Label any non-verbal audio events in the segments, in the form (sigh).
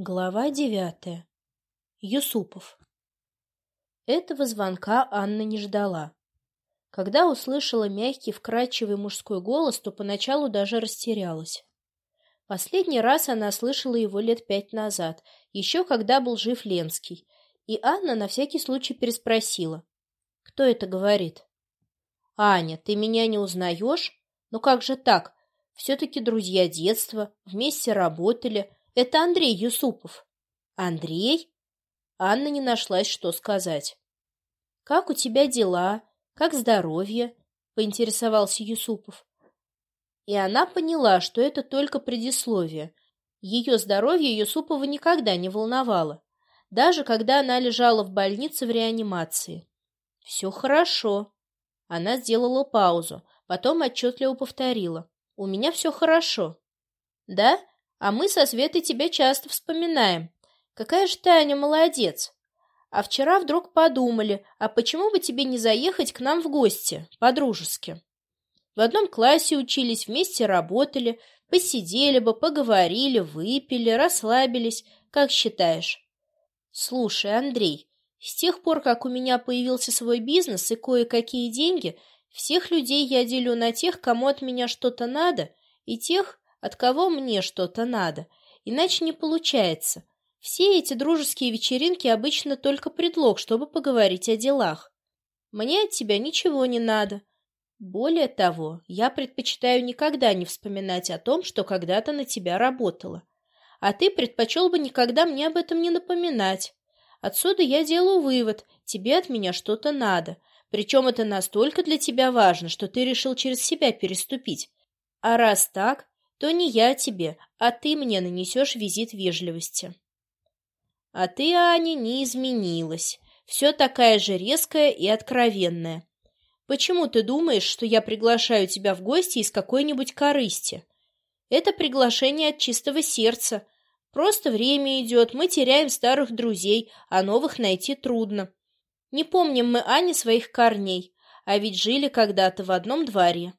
Глава девятая. Юсупов. Этого звонка Анна не ждала. Когда услышала мягкий, вкрадчивый мужской голос, то поначалу даже растерялась. Последний раз она слышала его лет пять назад, еще когда был жив Ленский, и Анна на всякий случай переспросила. «Кто это говорит?» «Аня, ты меня не узнаешь? Ну как же так? Все-таки друзья детства, вместе работали» Это Андрей Юсупов. Андрей? Анна не нашлась, что сказать. Как у тебя дела? Как здоровье? Поинтересовался Юсупов. И она поняла, что это только предисловие. Ее здоровье Юсупова никогда не волновало, даже когда она лежала в больнице в реанимации. «Все хорошо». Она сделала паузу, потом отчетливо повторила. «У меня все хорошо». «Да? А мы со Светой тебя часто вспоминаем. Какая же ты, Аня, молодец. А вчера вдруг подумали, а почему бы тебе не заехать к нам в гости, по-дружески? В одном классе учились, вместе работали, посидели бы, поговорили, выпили, расслабились. Как считаешь? Слушай, Андрей, с тех пор, как у меня появился свой бизнес и кое-какие деньги, всех людей я делю на тех, кому от меня что-то надо, и тех, от кого мне что-то надо, иначе не получается. Все эти дружеские вечеринки обычно только предлог, чтобы поговорить о делах. Мне от тебя ничего не надо. Более того, я предпочитаю никогда не вспоминать о том, что когда-то на тебя работала. А ты предпочел бы никогда мне об этом не напоминать. Отсюда я делаю вывод, тебе от меня что-то надо. Причем это настолько для тебя важно, что ты решил через себя переступить. А раз так, то не я тебе, а ты мне нанесешь визит вежливости. А ты, Аня, не изменилась. Все такая же резкая и откровенная. Почему ты думаешь, что я приглашаю тебя в гости из какой-нибудь корысти? Это приглашение от чистого сердца. Просто время идет, мы теряем старых друзей, а новых найти трудно. Не помним мы, Ане, своих корней, а ведь жили когда-то в одном дворе.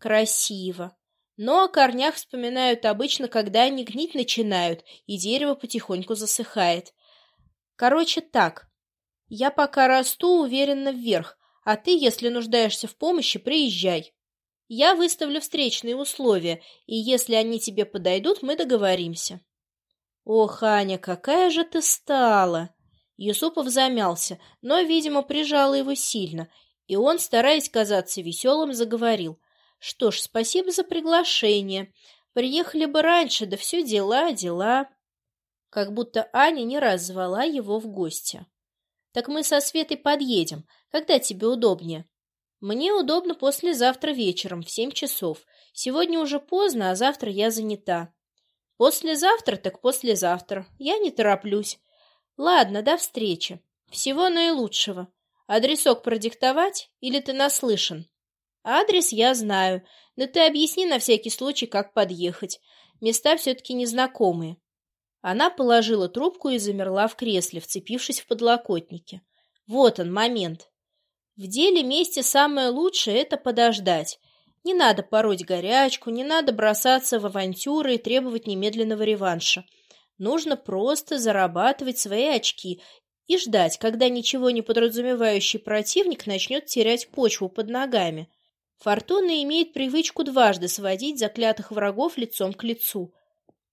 Красиво. Но о корнях вспоминают обычно, когда они гнить начинают, и дерево потихоньку засыхает. Короче, так. Я пока расту уверенно вверх, а ты, если нуждаешься в помощи, приезжай. Я выставлю встречные условия, и если они тебе подойдут, мы договоримся. Ох, Аня, какая же ты стала! Юсупов замялся, но, видимо, прижала его сильно, и он, стараясь казаться веселым, заговорил. Что ж, спасибо за приглашение. Приехали бы раньше, да все дела, дела. Как будто Аня не раз звала его в гости. Так мы со Светой подъедем. Когда тебе удобнее? Мне удобно послезавтра вечером в семь часов. Сегодня уже поздно, а завтра я занята. Послезавтра так послезавтра. Я не тороплюсь. Ладно, до встречи. Всего наилучшего. Адресок продиктовать или ты наслышан? Адрес я знаю, но ты объясни на всякий случай, как подъехать. Места все-таки незнакомые. Она положила трубку и замерла в кресле, вцепившись в подлокотники. Вот он, момент. В деле месте самое лучшее — это подождать. Не надо пороть горячку, не надо бросаться в авантюры и требовать немедленного реванша. Нужно просто зарабатывать свои очки и ждать, когда ничего не подразумевающий противник начнет терять почву под ногами. Фортуна имеет привычку дважды сводить заклятых врагов лицом к лицу.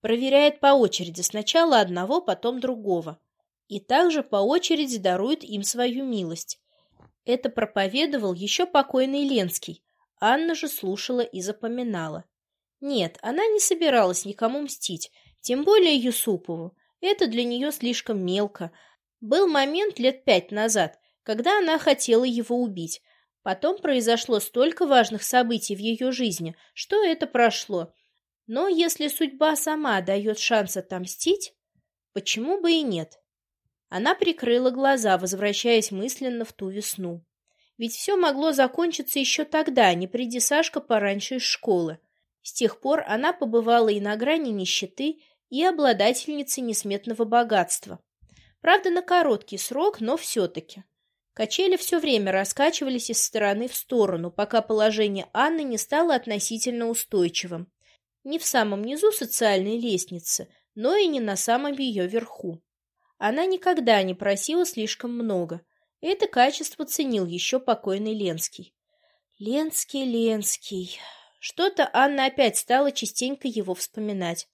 Проверяет по очереди сначала одного, потом другого. И также по очереди дарует им свою милость. Это проповедовал еще покойный Ленский. Анна же слушала и запоминала. Нет, она не собиралась никому мстить, тем более Юсупову. Это для нее слишком мелко. Был момент лет пять назад, когда она хотела его убить, Потом произошло столько важных событий в ее жизни, что это прошло. Но если судьба сама дает шанс отомстить, почему бы и нет? Она прикрыла глаза, возвращаясь мысленно в ту весну. Ведь все могло закончиться еще тогда, не приди Сашка пораньше из школы. С тех пор она побывала и на грани нищеты, и обладательницей несметного богатства. Правда, на короткий срок, но все-таки. Качели все время раскачивались из стороны в сторону, пока положение Анны не стало относительно устойчивым. Не в самом низу социальной лестницы, но и не на самом ее верху. Она никогда не просила слишком много. Это качество ценил еще покойный Ленский. Ленский, Ленский. Что-то Анна опять стала частенько его вспоминать.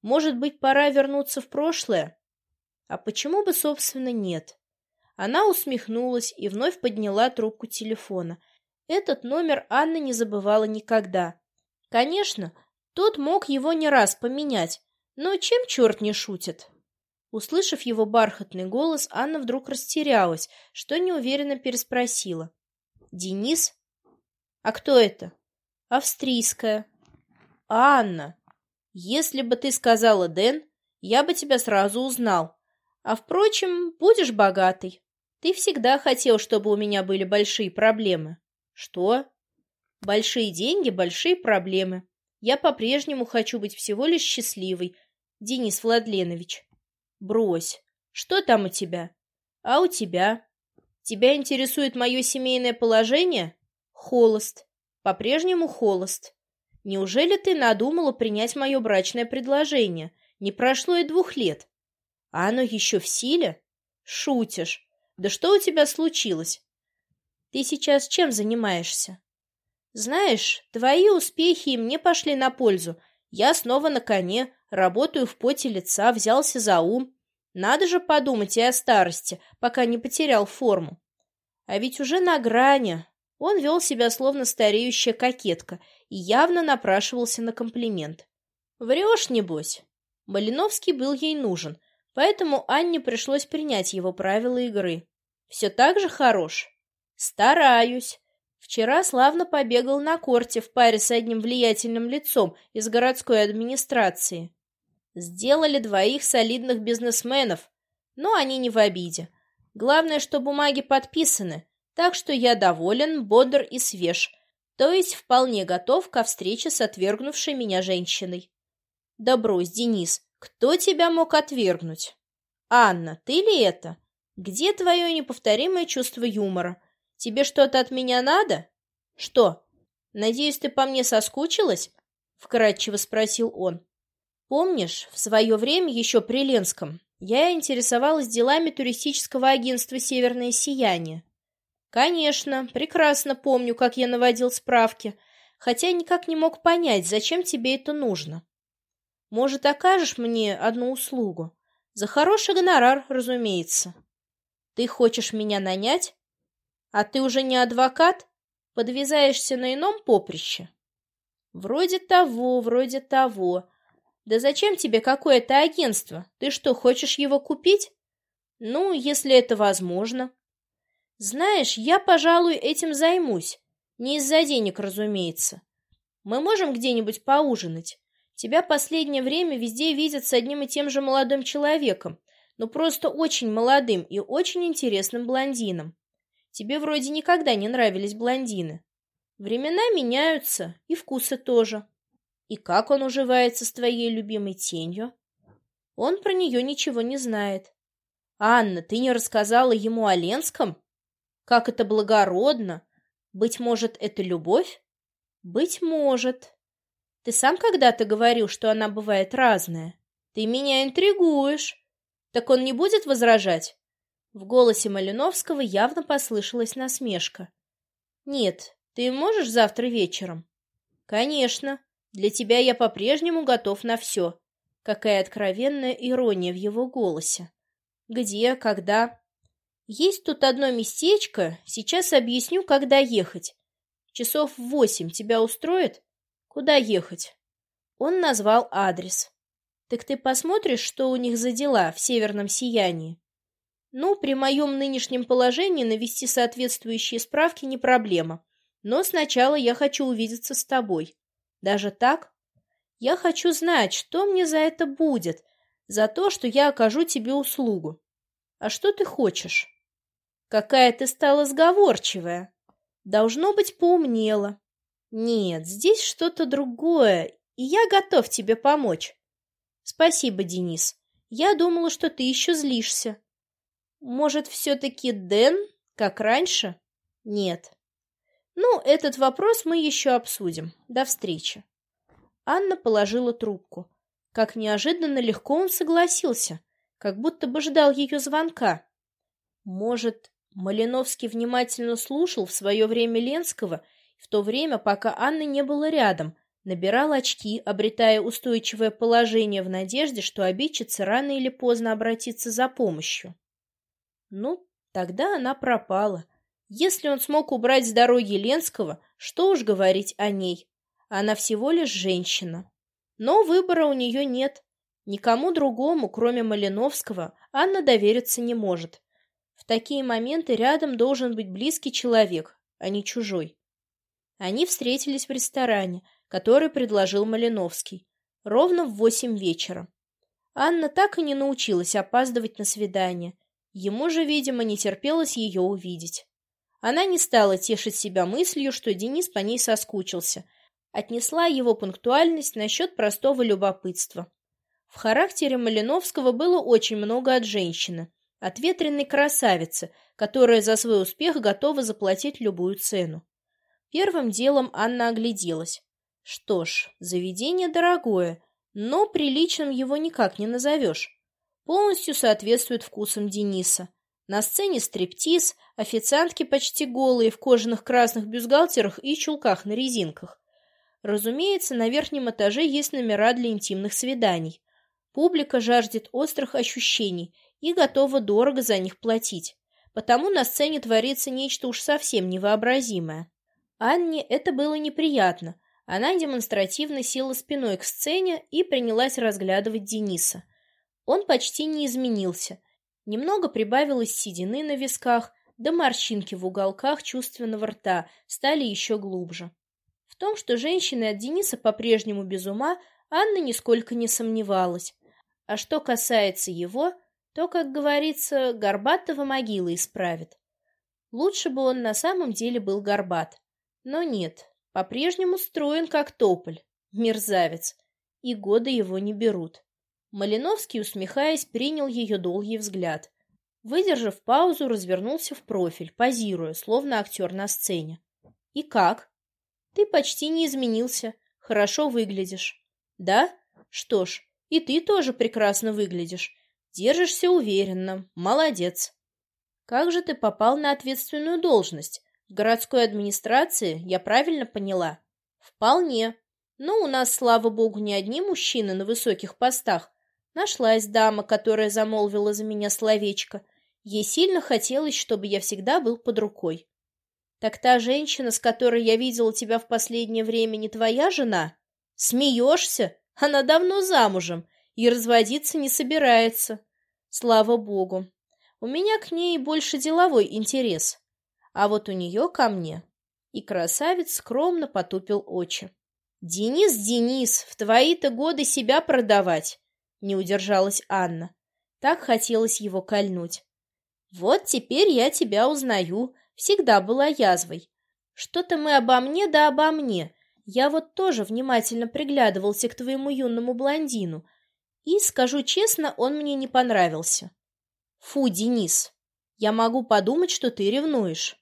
Может быть, пора вернуться в прошлое? А почему бы, собственно, нет? Она усмехнулась и вновь подняла трубку телефона. Этот номер Анна не забывала никогда. Конечно, тот мог его не раз поменять, но чем черт не шутит? Услышав его бархатный голос, Анна вдруг растерялась, что неуверенно переспросила. «Денис? А кто это?» «Австрийская». «Анна, если бы ты сказала Дэн, я бы тебя сразу узнал. А, впрочем, будешь богатый. Ты всегда хотел, чтобы у меня были большие проблемы. Что? Большие деньги, большие проблемы. Я по-прежнему хочу быть всего лишь счастливой, Денис Владленович. Брось. Что там у тебя? А у тебя? Тебя интересует мое семейное положение? Холост. По-прежнему холост. Неужели ты надумала принять мое брачное предложение? Не прошло и двух лет. А оно еще в силе? Шутишь. Да что у тебя случилось? Ты сейчас чем занимаешься? Знаешь, твои успехи мне пошли на пользу. Я снова на коне, работаю в поте лица, взялся за ум. Надо же подумать и о старости, пока не потерял форму. А ведь уже на грани. Он вел себя словно стареющая кокетка и явно напрашивался на комплимент. Врешь, небось? Малиновский был ей нужен, Поэтому Анне пришлось принять его правила игры. Все так же хорош? Стараюсь. Вчера славно побегал на корте в паре с одним влиятельным лицом из городской администрации. Сделали двоих солидных бизнесменов, но они не в обиде. Главное, что бумаги подписаны, так что я доволен, бодр и свеж, то есть вполне готов ко встрече с отвергнувшей меня женщиной. Да брось, Денис, кто тебя мог отвергнуть? Анна, ты ли это? Где твое неповторимое чувство юмора? Тебе что-то от меня надо? Что? Надеюсь, ты по мне соскучилась? Вкратчиво спросил он. Помнишь, в свое время еще при Ленском я интересовалась делами туристического агентства «Северное сияние». Конечно, прекрасно помню, как я наводил справки, хотя никак не мог понять, зачем тебе это нужно. Может, окажешь мне одну услугу? За хороший гонорар, разумеется. Ты хочешь меня нанять? А ты уже не адвокат? Подвязаешься на ином поприще? Вроде того, вроде того. Да зачем тебе какое-то агентство? Ты что, хочешь его купить? Ну, если это возможно. Знаешь, я, пожалуй, этим займусь. Не из-за денег, разумеется. Мы можем где-нибудь поужинать. Тебя последнее время везде видят с одним и тем же молодым человеком, но просто очень молодым и очень интересным блондином. Тебе вроде никогда не нравились блондины. Времена меняются, и вкусы тоже. И как он уживается с твоей любимой тенью? Он про нее ничего не знает. Анна, ты не рассказала ему о Ленском? Как это благородно! Быть может, это любовь? Быть может. Ты сам когда-то говорил, что она бывает разная. Ты меня интригуешь. Так он не будет возражать? В голосе Малиновского явно послышалась насмешка. Нет, ты можешь завтра вечером? Конечно. Для тебя я по-прежнему готов на все. Какая откровенная ирония в его голосе. Где, когда? Есть тут одно местечко, сейчас объясню, когда ехать. Часов в восемь тебя устроит? Куда ехать? Он назвал адрес. Так ты посмотришь, что у них за дела в северном сиянии? Ну, при моем нынешнем положении навести соответствующие справки не проблема. Но сначала я хочу увидеться с тобой. Даже так? Я хочу знать, что мне за это будет, за то, что я окажу тебе услугу. А что ты хочешь? Какая ты стала сговорчивая. Должно быть, поумнела. Нет, здесь что-то другое, и я готов тебе помочь. Спасибо, Денис. Я думала, что ты еще злишься. Может, все-таки Дэн, как раньше? Нет. Ну, этот вопрос мы еще обсудим. До встречи. Анна положила трубку. Как неожиданно легко он согласился, как будто бы ждал ее звонка. Может, Малиновский внимательно слушал в свое время Ленского, в то время, пока Анны не было рядом, набирал очки, обретая устойчивое положение в надежде, что обидчица рано или поздно обратится за помощью. Ну, тогда она пропала. Если он смог убрать с дороги Ленского, что уж говорить о ней. Она всего лишь женщина. Но выбора у нее нет. Никому другому, кроме Малиновского, Анна довериться не может. В такие моменты рядом должен быть близкий человек, а не чужой. Они встретились в ресторане, который предложил Малиновский, ровно в восемь вечера. Анна так и не научилась опаздывать на свидание. Ему же, видимо, не терпелось ее увидеть. Она не стала тешить себя мыслью, что Денис по ней соскучился, отнесла его пунктуальность насчет простого любопытства. В характере Малиновского было очень много от женщины, от ветреной красавицы, которая за свой успех готова заплатить любую цену. Первым делом Анна огляделась. Что ж, заведение дорогое, но приличным его никак не назовешь. Полностью соответствует вкусам Дениса. На сцене стриптиз, официантки почти голые в кожаных красных бюстгальтерах и чулках на резинках. Разумеется, на верхнем этаже есть номера для интимных свиданий. Публика жаждет острых ощущений и готова дорого за них платить. Потому на сцене творится нечто уж совсем невообразимое. Анне это было неприятно. Она демонстративно села спиной к сцене и принялась разглядывать Дениса. Он почти не изменился. Немного прибавилось седины на висках, да морщинки в уголках чувственного рта стали еще глубже. В том, что женщины от Дениса по-прежнему без ума, Анна нисколько не сомневалась. А что касается его, то, как говорится, горбатого могила исправит. Лучше бы он на самом деле был горбат. Но нет, по-прежнему строен как тополь, мерзавец, и годы его не берут. Малиновский, усмехаясь, принял ее долгий взгляд. Выдержав паузу, развернулся в профиль, позируя, словно актер на сцене. «И как?» Ты почти не изменился, хорошо выглядишь. Да? Что ж, и ты тоже прекрасно выглядишь. Держишься уверенно, молодец. Как же ты попал на ответственную должность? Городской администрации, я правильно поняла? Вполне. Но у нас, слава богу, не одни мужчины на высоких постах. Нашлась дама, которая замолвила за меня словечко. Ей сильно хотелось, чтобы я всегда был под рукой. Так та женщина, с которой я видела тебя в последнее время, не твоя жена? Смеешься? Она давно замужем и разводиться не собирается. Слава богу. У меня к ней больше деловой интерес. А вот у нее ко мне. И красавец скромно потупил очи. «Денис, Денис, в твои-то годы себя продавать!» Не удержалась Анна. Так хотелось его кольнуть. «Вот теперь я тебя узнаю, всегда была язвой. Что-то мы обо мне да обо мне. Я вот тоже внимательно приглядывался к твоему юному блондину. И, скажу честно, он мне не понравился. Фу, Денис, я могу подумать, что ты ревнуешь.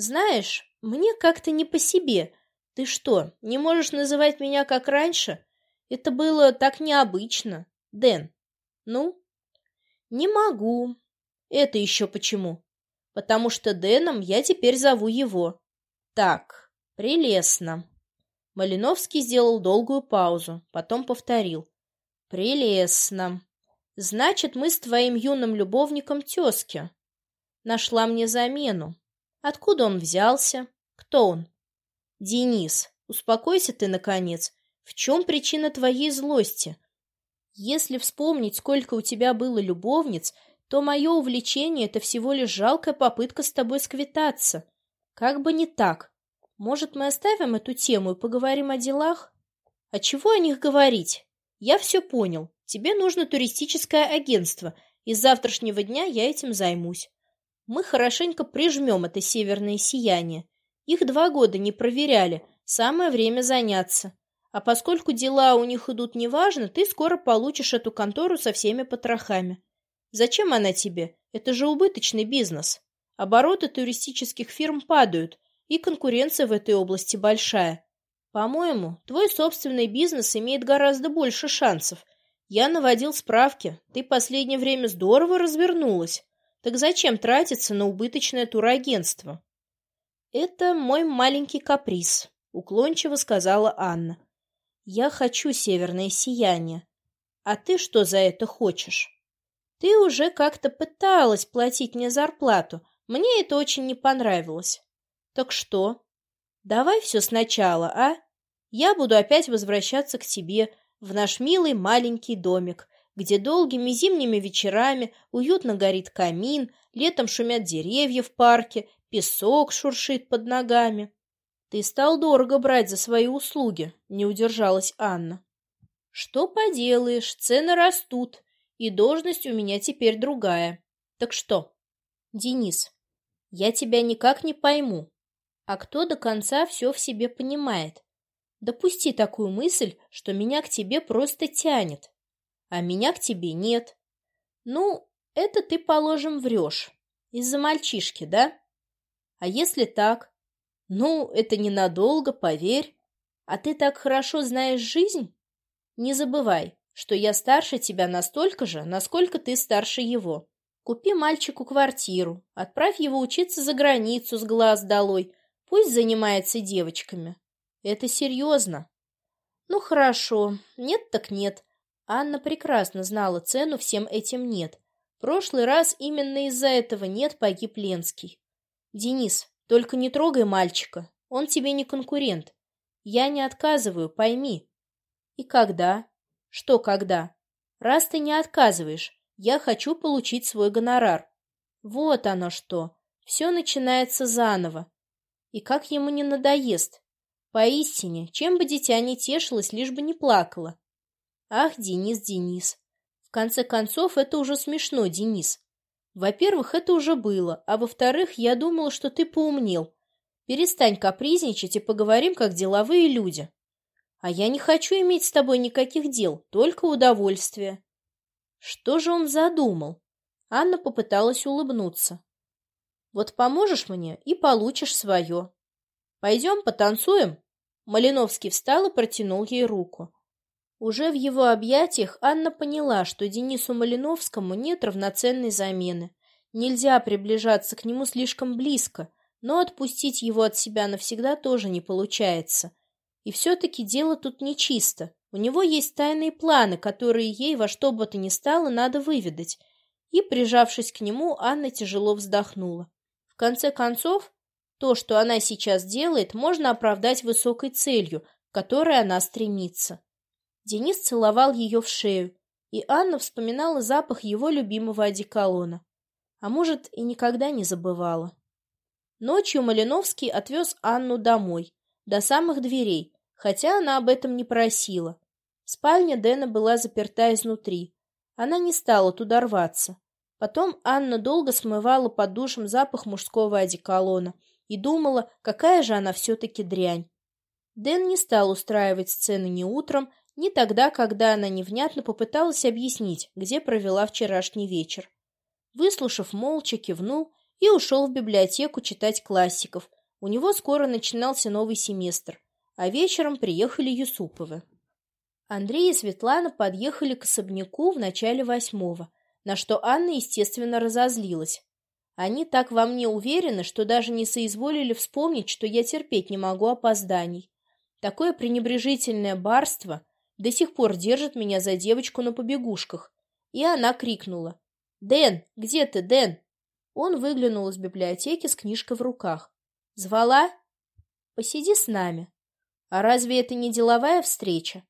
Знаешь, мне как-то не по себе. Ты что, не можешь называть меня как раньше? Это было так необычно. Дэн, ну? Не могу. Это еще почему? потому что Дэном я теперь зову его. Так, прелестно. Малиновский сделал долгую паузу, потом повторил. Прелестно. Значит, мы с твоим юным любовником тезки. Нашла мне замену. Откуда он взялся? Кто он? Денис, успокойся ты, наконец. В чем причина твоей злости? Если вспомнить, сколько у тебя было любовниц, то мое увлечение — это всего лишь жалкая попытка с тобой сквитаться. Как бы не так. Может, мы оставим эту тему и поговорим о делах? А чего о них говорить? Я все понял. Тебе нужно туристическое агентство, и с завтрашнего дня я этим займусь. Мы хорошенько прижмем это северное сияние. Их два года не проверяли, самое время заняться. А поскольку дела у них идут неважно, ты скоро получишь эту контору со всеми потрохами. Зачем она тебе? Это же убыточный бизнес. Обороты туристических фирм падают, и конкуренция в этой области большая. По-моему, твой собственный бизнес имеет гораздо больше шансов. Я наводил справки. Ты последнее время здорово развернулась. Так зачем тратиться на убыточное турагентство? Это мой маленький каприз, уклончиво сказала Анна. Я хочу северное сияние. А ты что за это хочешь? Ты уже как-то пыталась платить мне зарплату. Мне это очень не понравилось. Так что? Давай все сначала, а? Я буду опять возвращаться к тебе, в наш милый маленький домик, где долгими зимними вечерами уютно горит камин, летом шумят деревья в парке, песок шуршит под ногами. Ты стал дорого брать за свои услуги, не удержалась Анна. Что поделаешь, цены растут, и должность у меня теперь другая. Так что? Денис, я тебя никак не пойму. А кто до конца все в себе понимает? Допусти такую мысль, что меня к тебе просто тянет, а меня к тебе нет. Ну, это ты, положим, врешь. Из-за мальчишки, да? А если так? Ну, это ненадолго, поверь. А ты так хорошо знаешь жизнь? Не забывай, что я старше тебя настолько же, насколько ты старше его. Купи мальчику квартиру, отправь его учиться за границу с глаз долой, Пусть занимается девочками. Это серьезно. Ну, хорошо. Нет так нет. Анна прекрасно знала цену всем этим «нет». Прошлый раз именно из-за этого «нет» погиб Ленский. Денис, только не трогай мальчика. Он тебе не конкурент. Я не отказываю, пойми. И когда? Что когда? Раз ты не отказываешь, я хочу получить свой гонорар. Вот оно что. Все начинается заново. И как ему не надоест? Поистине, чем бы дитя не тешилось, лишь бы не плакало. Ах, Денис, Денис. В конце концов, это уже смешно, Денис. Во-первых, это уже было, а во-вторых, я думала, что ты поумнел. Перестань капризничать и поговорим, как деловые люди. А я не хочу иметь с тобой никаких дел, только удовольствие. Что же он задумал? Анна попыталась улыбнуться. Вот поможешь мне и получишь свое. Пойдем потанцуем?» Малиновский встал и протянул ей руку. Уже в его объятиях Анна поняла, что Денису Малиновскому нет равноценной замены. Нельзя приближаться к нему слишком близко, но отпустить его от себя навсегда тоже не получается. И все-таки дело тут нечисто. У него есть тайные планы, которые ей во что бы то ни стало надо выведать. И, прижавшись к нему, Анна тяжело вздохнула конце концов, то, что она сейчас делает, можно оправдать высокой целью, к которой она стремится. Денис целовал ее в шею, и Анна вспоминала запах его любимого одеколона. А может, и никогда не забывала. Ночью Малиновский отвез Анну домой, до самых дверей, хотя она об этом не просила. Спальня Дэна была заперта изнутри. Она не стала туда рваться. Потом Анна долго смывала под душем запах мужского одеколона и думала, какая же она все-таки дрянь. Дэн не стал устраивать сцены ни утром, ни тогда, когда она невнятно попыталась объяснить, где провела вчерашний вечер. Выслушав, молча кивнул и ушел в библиотеку читать классиков. У него скоро начинался новый семестр, а вечером приехали Юсуповы. Андрей и Светлана подъехали к особняку в начале восьмого – на что Анна, естественно, разозлилась. Они так во мне уверены, что даже не соизволили вспомнить, что я терпеть не могу опозданий. Такое пренебрежительное барство до сих пор держит меня за девочку на побегушках. И она крикнула. «Дэн, где ты, Дэн?» Он выглянул из библиотеки с книжкой в руках. «Звала?» «Посиди с нами». «А разве это не деловая встреча?»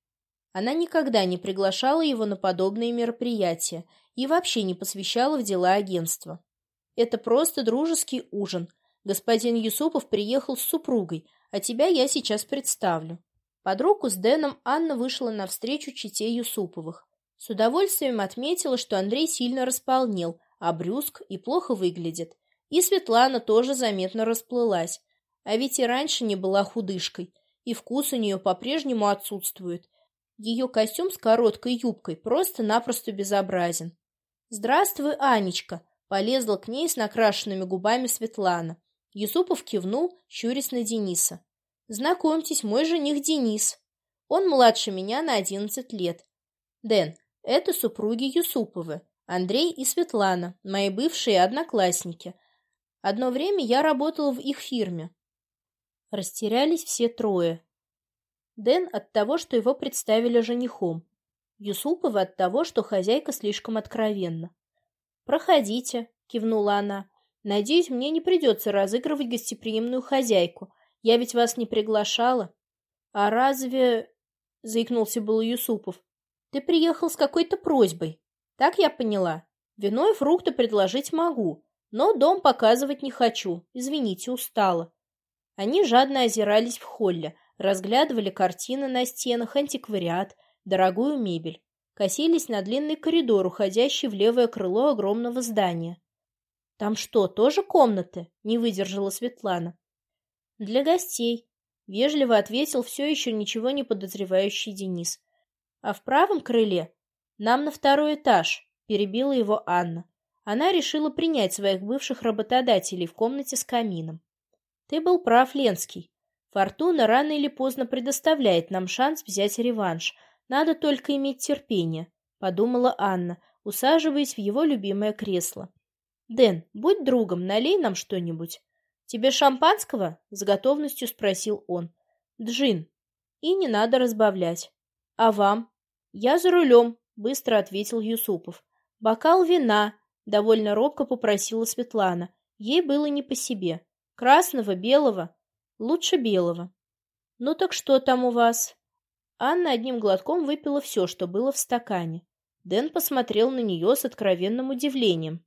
Она никогда не приглашала его на подобные мероприятия и вообще не посвящала в дела агентства. Это просто дружеский ужин. Господин Юсупов приехал с супругой, а тебя я сейчас представлю. Под руку с Дэном Анна вышла навстречу чете Юсуповых. С удовольствием отметила, что Андрей сильно располнел, а брюск и плохо выглядит. И Светлана тоже заметно расплылась. А ведь и раньше не была худышкой, и вкус у нее по-прежнему отсутствует. Ее костюм с короткой юбкой просто-напросто безобразен. «Здравствуй, Анечка!» — полезла к ней с накрашенными губами Светлана. Юсупов кивнул, щурясь на Дениса. Знакомьтесь, мой жених Денис. Он младше меня на одиннадцать лет. Дэн, это супруги Юсуповы, Андрей и Светлана, мои бывшие одноклассники. Одно время я работала в их фирме. Растерялись все трое. Дэн от того, что его представили женихом. Юсупова от того, что хозяйка слишком откровенна. «Проходите», — кивнула она. «Надеюсь, мне не придется разыгрывать гостеприимную хозяйку. Я ведь вас не приглашала». «А разве...» — заикнулся был Юсупов. «Ты приехал с какой-то просьбой. Так я поняла. Вино и фрукты предложить могу, но дом показывать не хочу. Извините, устала». Они жадно озирались в холле, разглядывали картины на стенах, антиквариат, дорогую мебель, косились на длинный коридор, уходящий в левое крыло огромного здания. «Там что, тоже комнаты?» — не выдержала Светлана. «Для гостей», — вежливо ответил все еще ничего не подозревающий Денис. «А в правом крыле? Нам на второй этаж», — перебила его Анна. Она решила принять своих бывших работодателей в комнате с камином. «Ты был прав, Ленский. Фортуна рано или поздно предоставляет нам шанс взять реванш. Надо только иметь терпение, — подумала Анна, усаживаясь в его любимое кресло. «Дэн, будь другом, налей нам что-нибудь». «Тебе шампанского?» — с готовностью спросил он. «Джин. И не надо разбавлять». «А вам?» «Я за рулем», — быстро ответил Юсупов. «Бокал вина», — довольно робко попросила Светлана. Ей было не по себе. «Красного, белого?» Лучше белого. Ну так что там у вас? Анна одним глотком выпила все, что было в стакане. Дэн посмотрел на нее с откровенным удивлением.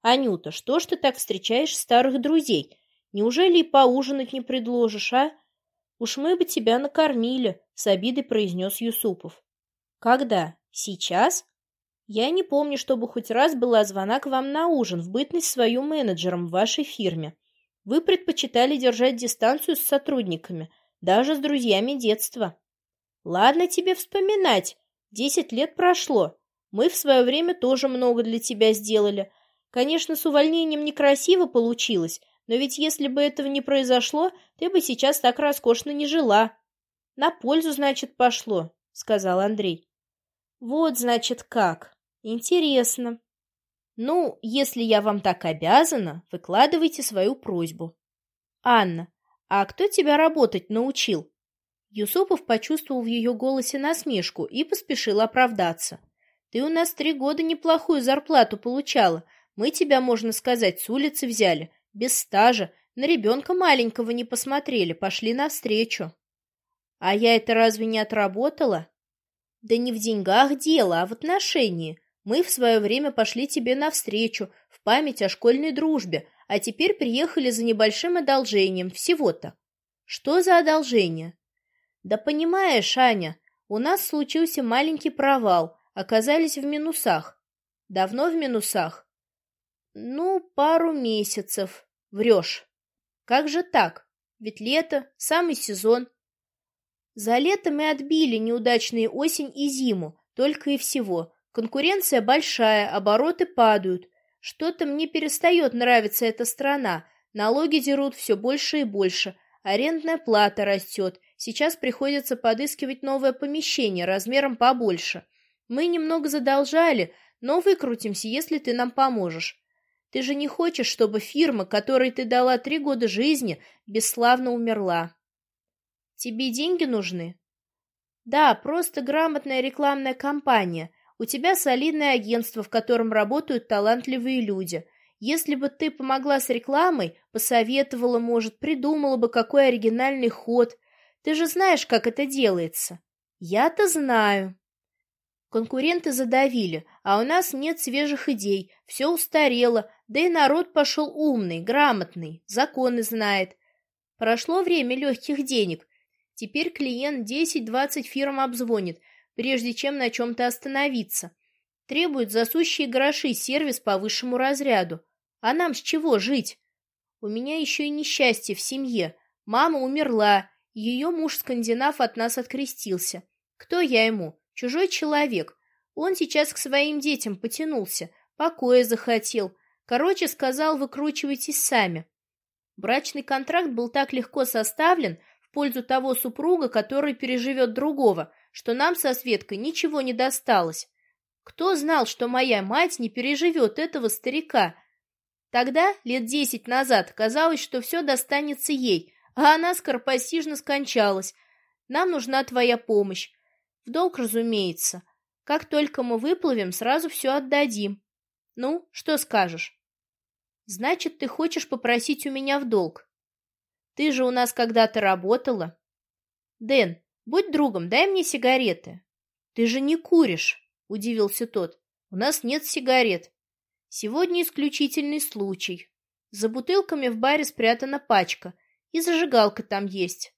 «Анюта, что ж ты так встречаешь старых друзей? Неужели и поужинать не предложишь, а? Уж мы бы тебя накормили», — с обидой произнес Юсупов. «Когда? Сейчас?» «Я не помню, чтобы хоть раз была звона к вам на ужин в бытность свою менеджером в вашей фирме. Вы предпочитали держать дистанцию с сотрудниками, даже с друзьями детства. Ладно тебе вспоминать. Десять лет прошло. Мы в свое время тоже много для тебя сделали. Конечно, с увольнением некрасиво получилось, но ведь если бы этого не произошло, ты бы сейчас так роскошно не жила. На пользу, значит, пошло, — сказал Андрей. Вот, значит, как. Интересно. Ну, если я вам так обязана, выкладывайте свою просьбу. Анна, а кто тебя работать научил? Юсупов почувствовал в ее голосе насмешку и поспешил оправдаться. Ты у нас три года неплохую зарплату получала. Мы тебя, можно сказать, с улицы взяли, без стажа, на ребенка маленького не посмотрели, пошли навстречу. А я это разве не отработала? Да не в деньгах дело, а в отношении. Мы в свое время пошли тебе навстречу, в память о школьной дружбе, а теперь приехали за небольшим одолжением, всего-то. Что за одолжение? Да понимаешь, Аня, у нас случился маленький провал, оказались в минусах. Давно в минусах? Ну, пару месяцев. Врешь. Как же так? Ведь лето, самый сезон. За лето мы отбили неудачные осень и зиму, только и всего. Конкуренция большая, обороты падают. Что-то мне перестает нравиться эта страна. Налоги дерут все больше и больше. Арендная плата растет. Сейчас приходится подыскивать новое помещение размером побольше. Мы немного задолжали, но выкрутимся, если ты нам поможешь. Ты же не хочешь, чтобы фирма, которой ты дала три года жизни, бесславно умерла. Тебе деньги нужны? Да, просто грамотная рекламная кампания. У тебя солидное агентство, в котором работают талантливые люди. Если бы ты помогла с рекламой, посоветовала, может, придумала бы какой оригинальный ход. Ты же знаешь, как это делается. Я-то знаю. Конкуренты задавили, а у нас нет свежих идей, все устарело, да и народ пошел умный, грамотный, законы знает. Прошло время легких денег. Теперь клиент 10-20 фирм обзвонит, прежде чем на чем-то остановиться. Требует засущие гроши сервис по высшему разряду. А нам с чего жить? У меня еще и несчастье в семье. Мама умерла, ее муж-скандинав от нас открестился. Кто я ему? Чужой человек. Он сейчас к своим детям потянулся, покоя захотел. Короче, сказал, выкручивайтесь сами. Брачный контракт был так легко составлен, пользу того супруга, который переживет другого, что нам со Светкой ничего не досталось. Кто знал, что моя мать не переживет этого старика? Тогда, лет десять назад, казалось, что все достанется ей, а она скоропостижно скончалась. Нам нужна твоя помощь. В долг, разумеется. Как только мы выплывем, сразу все отдадим. Ну, что скажешь? Значит, ты хочешь попросить у меня в долг? Ты же у нас когда-то работала. Дэн, будь другом, дай мне сигареты. Ты же не куришь, удивился тот. У нас нет сигарет. Сегодня исключительный случай. За бутылками в баре спрятана пачка, и зажигалка там есть.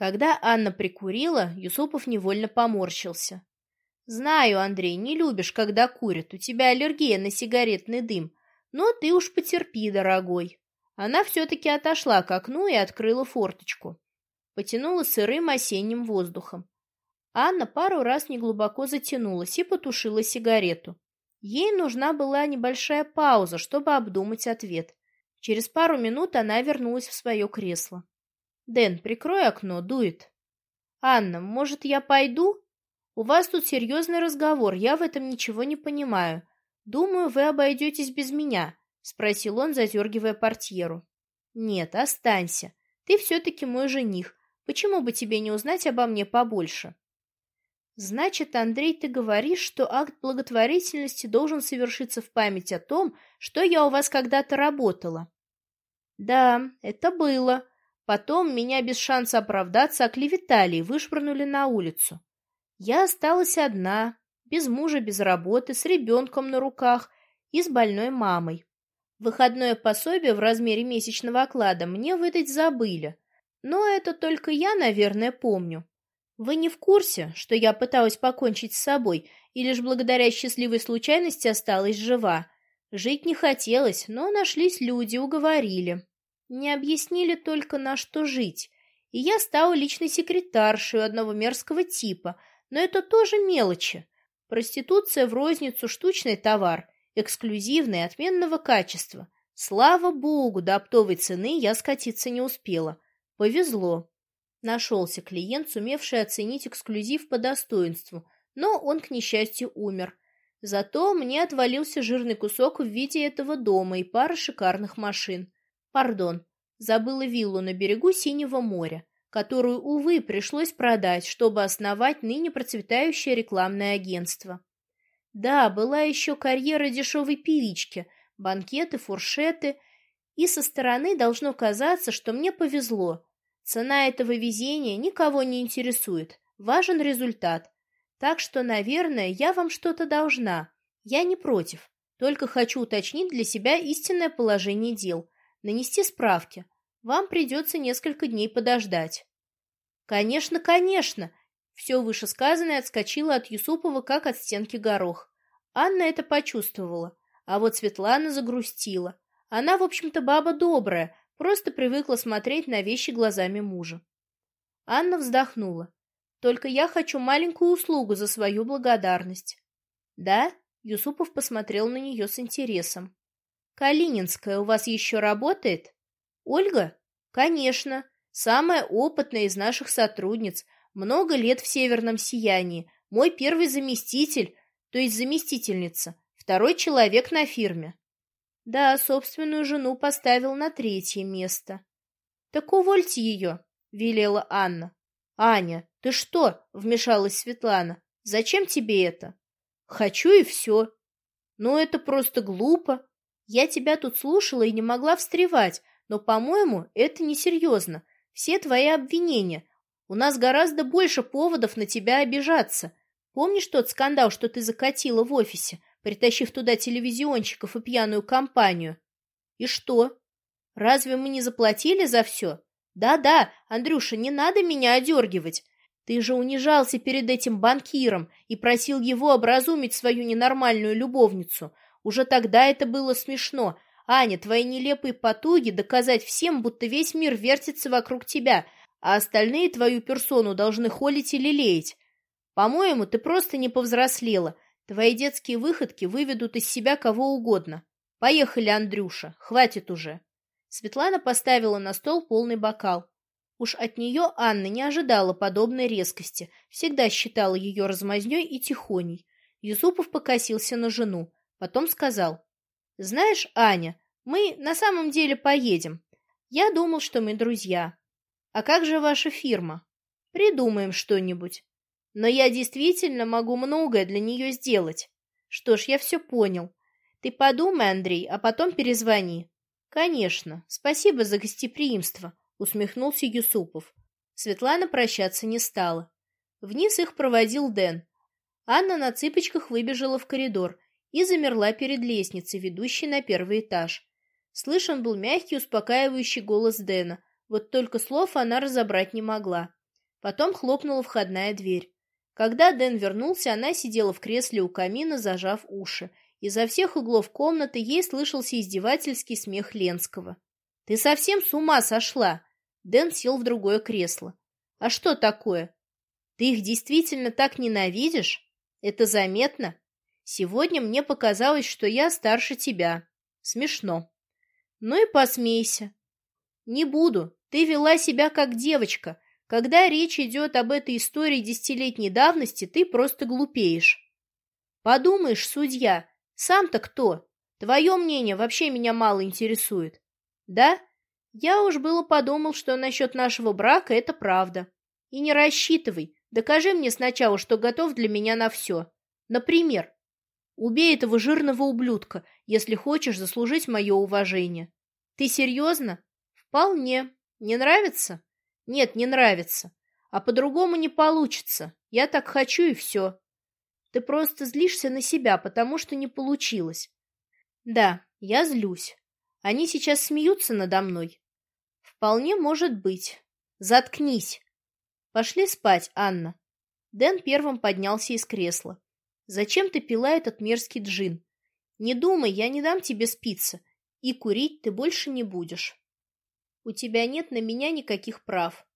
Когда Анна прикурила, Юсупов невольно поморщился. «Знаю, Андрей, не любишь, когда курят, у тебя аллергия на сигаретный дым, но ты уж потерпи, дорогой». Она все-таки отошла к окну и открыла форточку. Потянула сырым осенним воздухом. Анна пару раз неглубоко затянулась и потушила сигарету. Ей нужна была небольшая пауза, чтобы обдумать ответ. Через пару минут она вернулась в свое кресло. Дэн, прикрой окно, дует. Анна, может, я пойду? У вас тут серьезный разговор, я в этом ничего не понимаю. Думаю, вы обойдетесь без меня, спросил он, задергивая портьеру. Нет, останься. Ты все-таки мой жених. Почему бы тебе не узнать обо мне побольше? Значит, Андрей, ты говоришь, что акт благотворительности должен совершиться в память о том, что я у вас когда-то работала. Да, это было, Потом меня без шанса оправдаться оклеветали и вышвырнули на улицу. Я осталась одна, без мужа, без работы, с ребенком на руках и с больной мамой. Выходное пособие в размере месячного оклада мне выдать забыли, но это только я, наверное, помню. Вы не в курсе, что я пыталась покончить с собой и лишь благодаря счастливой случайности осталась жива? Жить не хотелось, но нашлись люди, уговорили. Не объяснили только, на что жить. И я стала личной секретаршей одного мерзкого типа, но это тоже мелочи. Проституция в розницу – штучный товар, эксклюзивный, отменного качества. Слава богу, до оптовой цены я скатиться не успела. Повезло. Нашелся клиент, сумевший оценить эксклюзив по достоинству, но он, к несчастью, умер. Зато мне отвалился жирный кусок в виде этого дома и пары шикарных машин. Пардон, забыла виллу на берегу Синего моря, которую, увы, пришлось продать, чтобы основать ныне процветающее рекламное агентство. Да, была еще карьера дешевой певички, банкеты, фуршеты, и со стороны должно казаться, что мне повезло. Цена этого везения никого не интересует, важен результат. Так что, наверное, я вам что-то должна. Я не против, только хочу уточнить для себя истинное положение дел – нанести справки. Вам придется несколько дней подождать. Конечно, конечно. Все вышесказанное отскочило от Юсупова, как от стенки горох. Анна это почувствовала, а вот Светлана загрустила. Она, в общем-то, баба добрая, просто привыкла смотреть на вещи глазами мужа. Анна вздохнула. Только я хочу маленькую услугу за свою благодарность. Да? Юсупов посмотрел на нее с интересом. Калининская у вас еще работает? Ольга? Конечно. Самая опытная из наших сотрудниц. Много лет в северном сиянии. Мой первый заместитель, то есть заместительница. Второй человек на фирме. Да, собственную жену поставил на третье место. Так увольте ее, велела Анна. Аня, ты что? Вмешалась Светлана. Зачем тебе это? Хочу и все. Ну, это просто глупо. Я тебя тут слушала и не могла встревать, но, по-моему, это несерьезно. Все твои обвинения. У нас гораздо больше поводов на тебя обижаться. Помнишь тот скандал, что ты закатила в офисе, притащив туда телевизионщиков и пьяную компанию? И что? Разве мы не заплатили за все? Да-да, Андрюша, не надо меня одергивать. Ты же унижался перед этим банкиром и просил его образумить свою ненормальную любовницу. Уже тогда это было смешно. Аня, твои нелепые потуги доказать всем, будто весь мир вертится вокруг тебя, а остальные твою персону должны холить и лелеять. По-моему, ты просто не повзрослела. Твои детские выходки выведут из себя кого угодно. Поехали, Андрюша, хватит уже. Светлана поставила на стол полный бокал. Уж от нее Анна не ожидала подобной резкости, всегда считала ее размазней и тихоней. Юсупов покосился на жену, потом сказал, «Знаешь, Аня, мы на самом деле поедем. Я думал, что мы друзья. А как же ваша фирма? Придумаем что-нибудь. Но я действительно могу многое для нее сделать. Что ж, я все понял. Ты подумай, Андрей, а потом перезвони. Конечно, спасибо за гостеприимство усмехнулся Юсупов. Светлана прощаться не стала. Вниз их проводил Дэн. Анна на цыпочках выбежала в коридор и замерла перед лестницей, ведущей на первый этаж. Слышен был мягкий, успокаивающий голос Дэна, вот только слов она разобрать не могла. Потом хлопнула входная дверь. Когда Дэн вернулся, она сидела в кресле у камина, зажав уши. Изо всех углов комнаты ей слышался издевательский смех Ленского. «Ты совсем с ума сошла? Дэн сел в другое кресло. «А что такое? Ты их действительно так ненавидишь? Это заметно? Сегодня мне показалось, что я старше тебя. Смешно. Ну и посмейся. Не буду. Ты вела себя как девочка. Когда речь идет об этой истории десятилетней давности, ты просто глупеешь. Подумаешь, судья, сам-то кто? Твое мнение вообще меня мало интересует. Да? Я уж было подумал, что насчет нашего брака это правда. И не рассчитывай. Докажи мне сначала, что готов для меня на все. Например, убей этого жирного ублюдка, если хочешь заслужить мое уважение. Ты серьезно? Вполне. Не нравится? Нет, не нравится. А по-другому не получится. Я так хочу и все. Ты просто злишься на себя, потому что не получилось. Да, я злюсь. Они сейчас смеются надо мной. Вполне может быть. Заткнись. Пошли спать, Анна. Дэн первым поднялся из кресла. Зачем ты пила этот мерзкий джин? Не думай, я не дам тебе спиться. И курить ты больше не будешь. У тебя нет на меня никаких прав.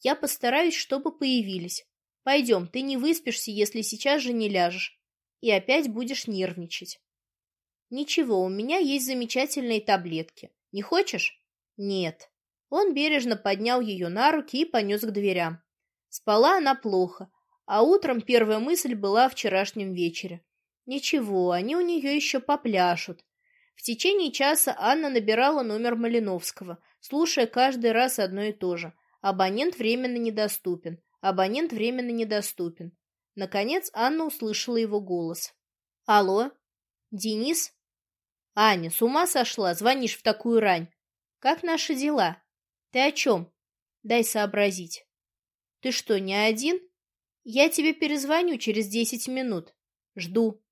Я постараюсь, чтобы появились. Пойдем, ты не выспишься, если сейчас же не ляжешь. И опять будешь нервничать. Ничего, у меня есть замечательные таблетки. Не хочешь? Нет. Он бережно поднял ее на руки и понес к дверям. Спала она плохо, а утром первая мысль была о вчерашнем вечере. Ничего, они у нее еще попляшут. В течение часа Анна набирала номер Малиновского, слушая каждый раз одно и то же. Абонент временно недоступен. Абонент временно недоступен. Наконец Анна услышала его голос. «Алло? Денис?» «Аня, с ума сошла? Звонишь в такую рань. Как наши дела? Ты о чем? Дай сообразить. Ты что, не один? Я тебе перезвоню через десять минут. Жду».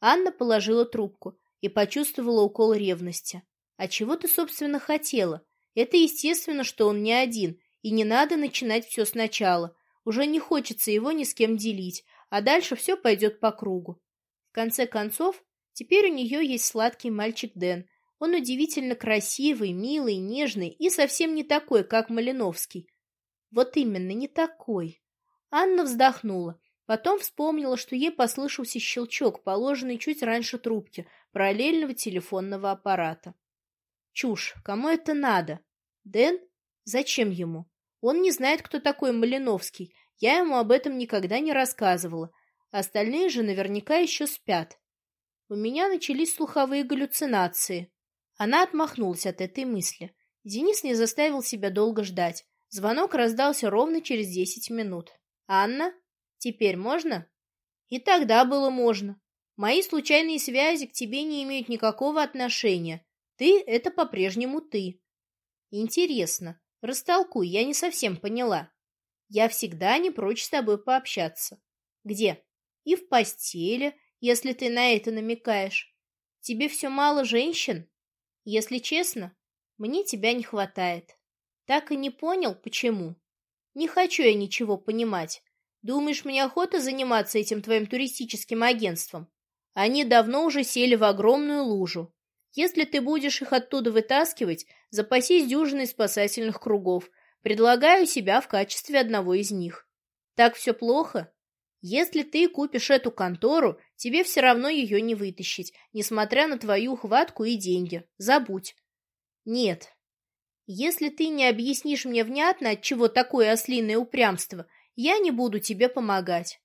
Анна положила трубку и почувствовала укол ревности. «А чего ты, собственно, хотела? Это естественно, что он не один, и не надо начинать все сначала. Уже не хочется его ни с кем делить, а дальше все пойдет по кругу. В конце концов, Теперь у нее есть сладкий мальчик Дэн. Он удивительно красивый, милый, нежный и совсем не такой, как Малиновский. Вот именно, не такой. Анна вздохнула. Потом вспомнила, что ей послышался щелчок, положенный чуть раньше трубки, параллельного телефонного аппарата. Чушь, кому это надо? Дэн? Зачем ему? Он не знает, кто такой Малиновский. Я ему об этом никогда не рассказывала. Остальные же наверняка еще спят. У меня начались слуховые галлюцинации. Она отмахнулась от этой мысли. Денис не заставил себя долго ждать. Звонок раздался ровно через десять минут. «Анна? Теперь можно?» «И тогда было можно. Мои случайные связи к тебе не имеют никакого отношения. Ты — это по-прежнему ты». «Интересно. Растолкуй, я не совсем поняла. Я всегда не прочь с тобой пообщаться. Где? И в постели, если ты на это намекаешь. Тебе все мало женщин? Если честно, мне тебя не хватает. Так и не понял, почему. Не хочу я ничего понимать. Думаешь, мне охота заниматься этим твоим туристическим агентством? Они давно уже сели в огромную лужу. Если ты будешь их оттуда вытаскивать, запасись дюжиной спасательных кругов. Предлагаю себя в качестве одного из них. Так все плохо? Если ты купишь эту контору, тебе все равно ее не вытащить, несмотря на твою ухватку и деньги. Забудь. Нет. Если ты не объяснишь мне внятно, от чего такое ослиное упрямство, я не буду тебе помогать.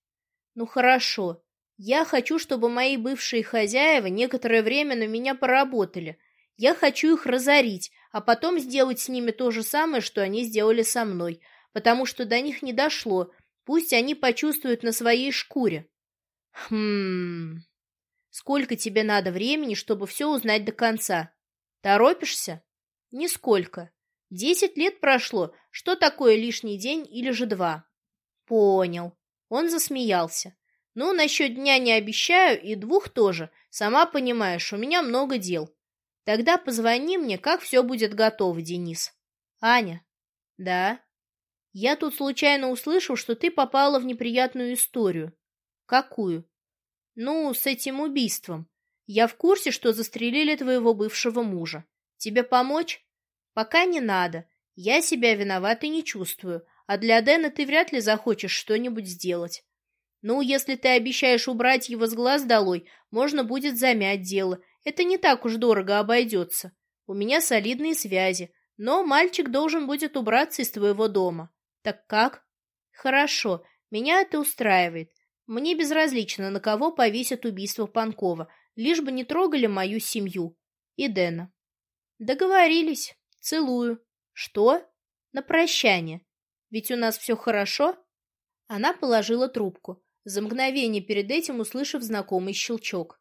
Ну хорошо. Я хочу, чтобы мои бывшие хозяева некоторое время на меня поработали. Я хочу их разорить, а потом сделать с ними то же самое, что они сделали со мной, потому что до них не дошло. Пусть они почувствуют на своей шкуре. Хм... Сколько тебе надо времени, чтобы все узнать до конца? Торопишься? Нисколько. Десять лет прошло. Что такое лишний день или же два? Понял. Он засмеялся. Ну, насчет дня не обещаю, и двух тоже. Сама понимаешь, у меня много дел. Тогда позвони мне, как все будет готово, Денис. Аня. Да. Я тут случайно услышал, что ты попала в неприятную историю. Какую? Ну, с этим убийством. Я в курсе, что застрелили твоего бывшего мужа. Тебе помочь? Пока не надо. Я себя виноватой не чувствую, а для Дэна ты вряд ли захочешь что-нибудь сделать. Ну, если ты обещаешь убрать его с глаз долой, можно будет замять дело. Это не так уж дорого обойдется. У меня солидные связи, но мальчик должен будет убраться из твоего дома. Так как? Хорошо, меня это устраивает. Мне безразлично, на кого повесят убийство Панкова, лишь бы не трогали мою семью. И Дэна. Договорились. Целую. Что? На прощание. Ведь у нас все хорошо? Она положила трубку, за мгновение перед этим услышав знакомый щелчок.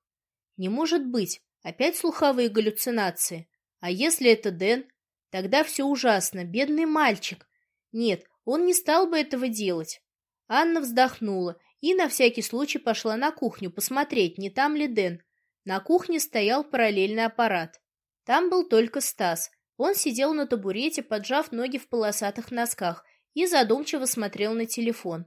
Не может быть. Опять слуховые галлюцинации. А если это Дэн? Тогда все ужасно. Бедный мальчик. Нет, он не стал бы этого делать. Анна вздохнула и на всякий случай пошла на кухню посмотреть, не там ли Дэн. На кухне стоял параллельный аппарат. Там был только Стас. Он сидел на табурете, поджав ноги в полосатых носках, и задумчиво смотрел на телефон.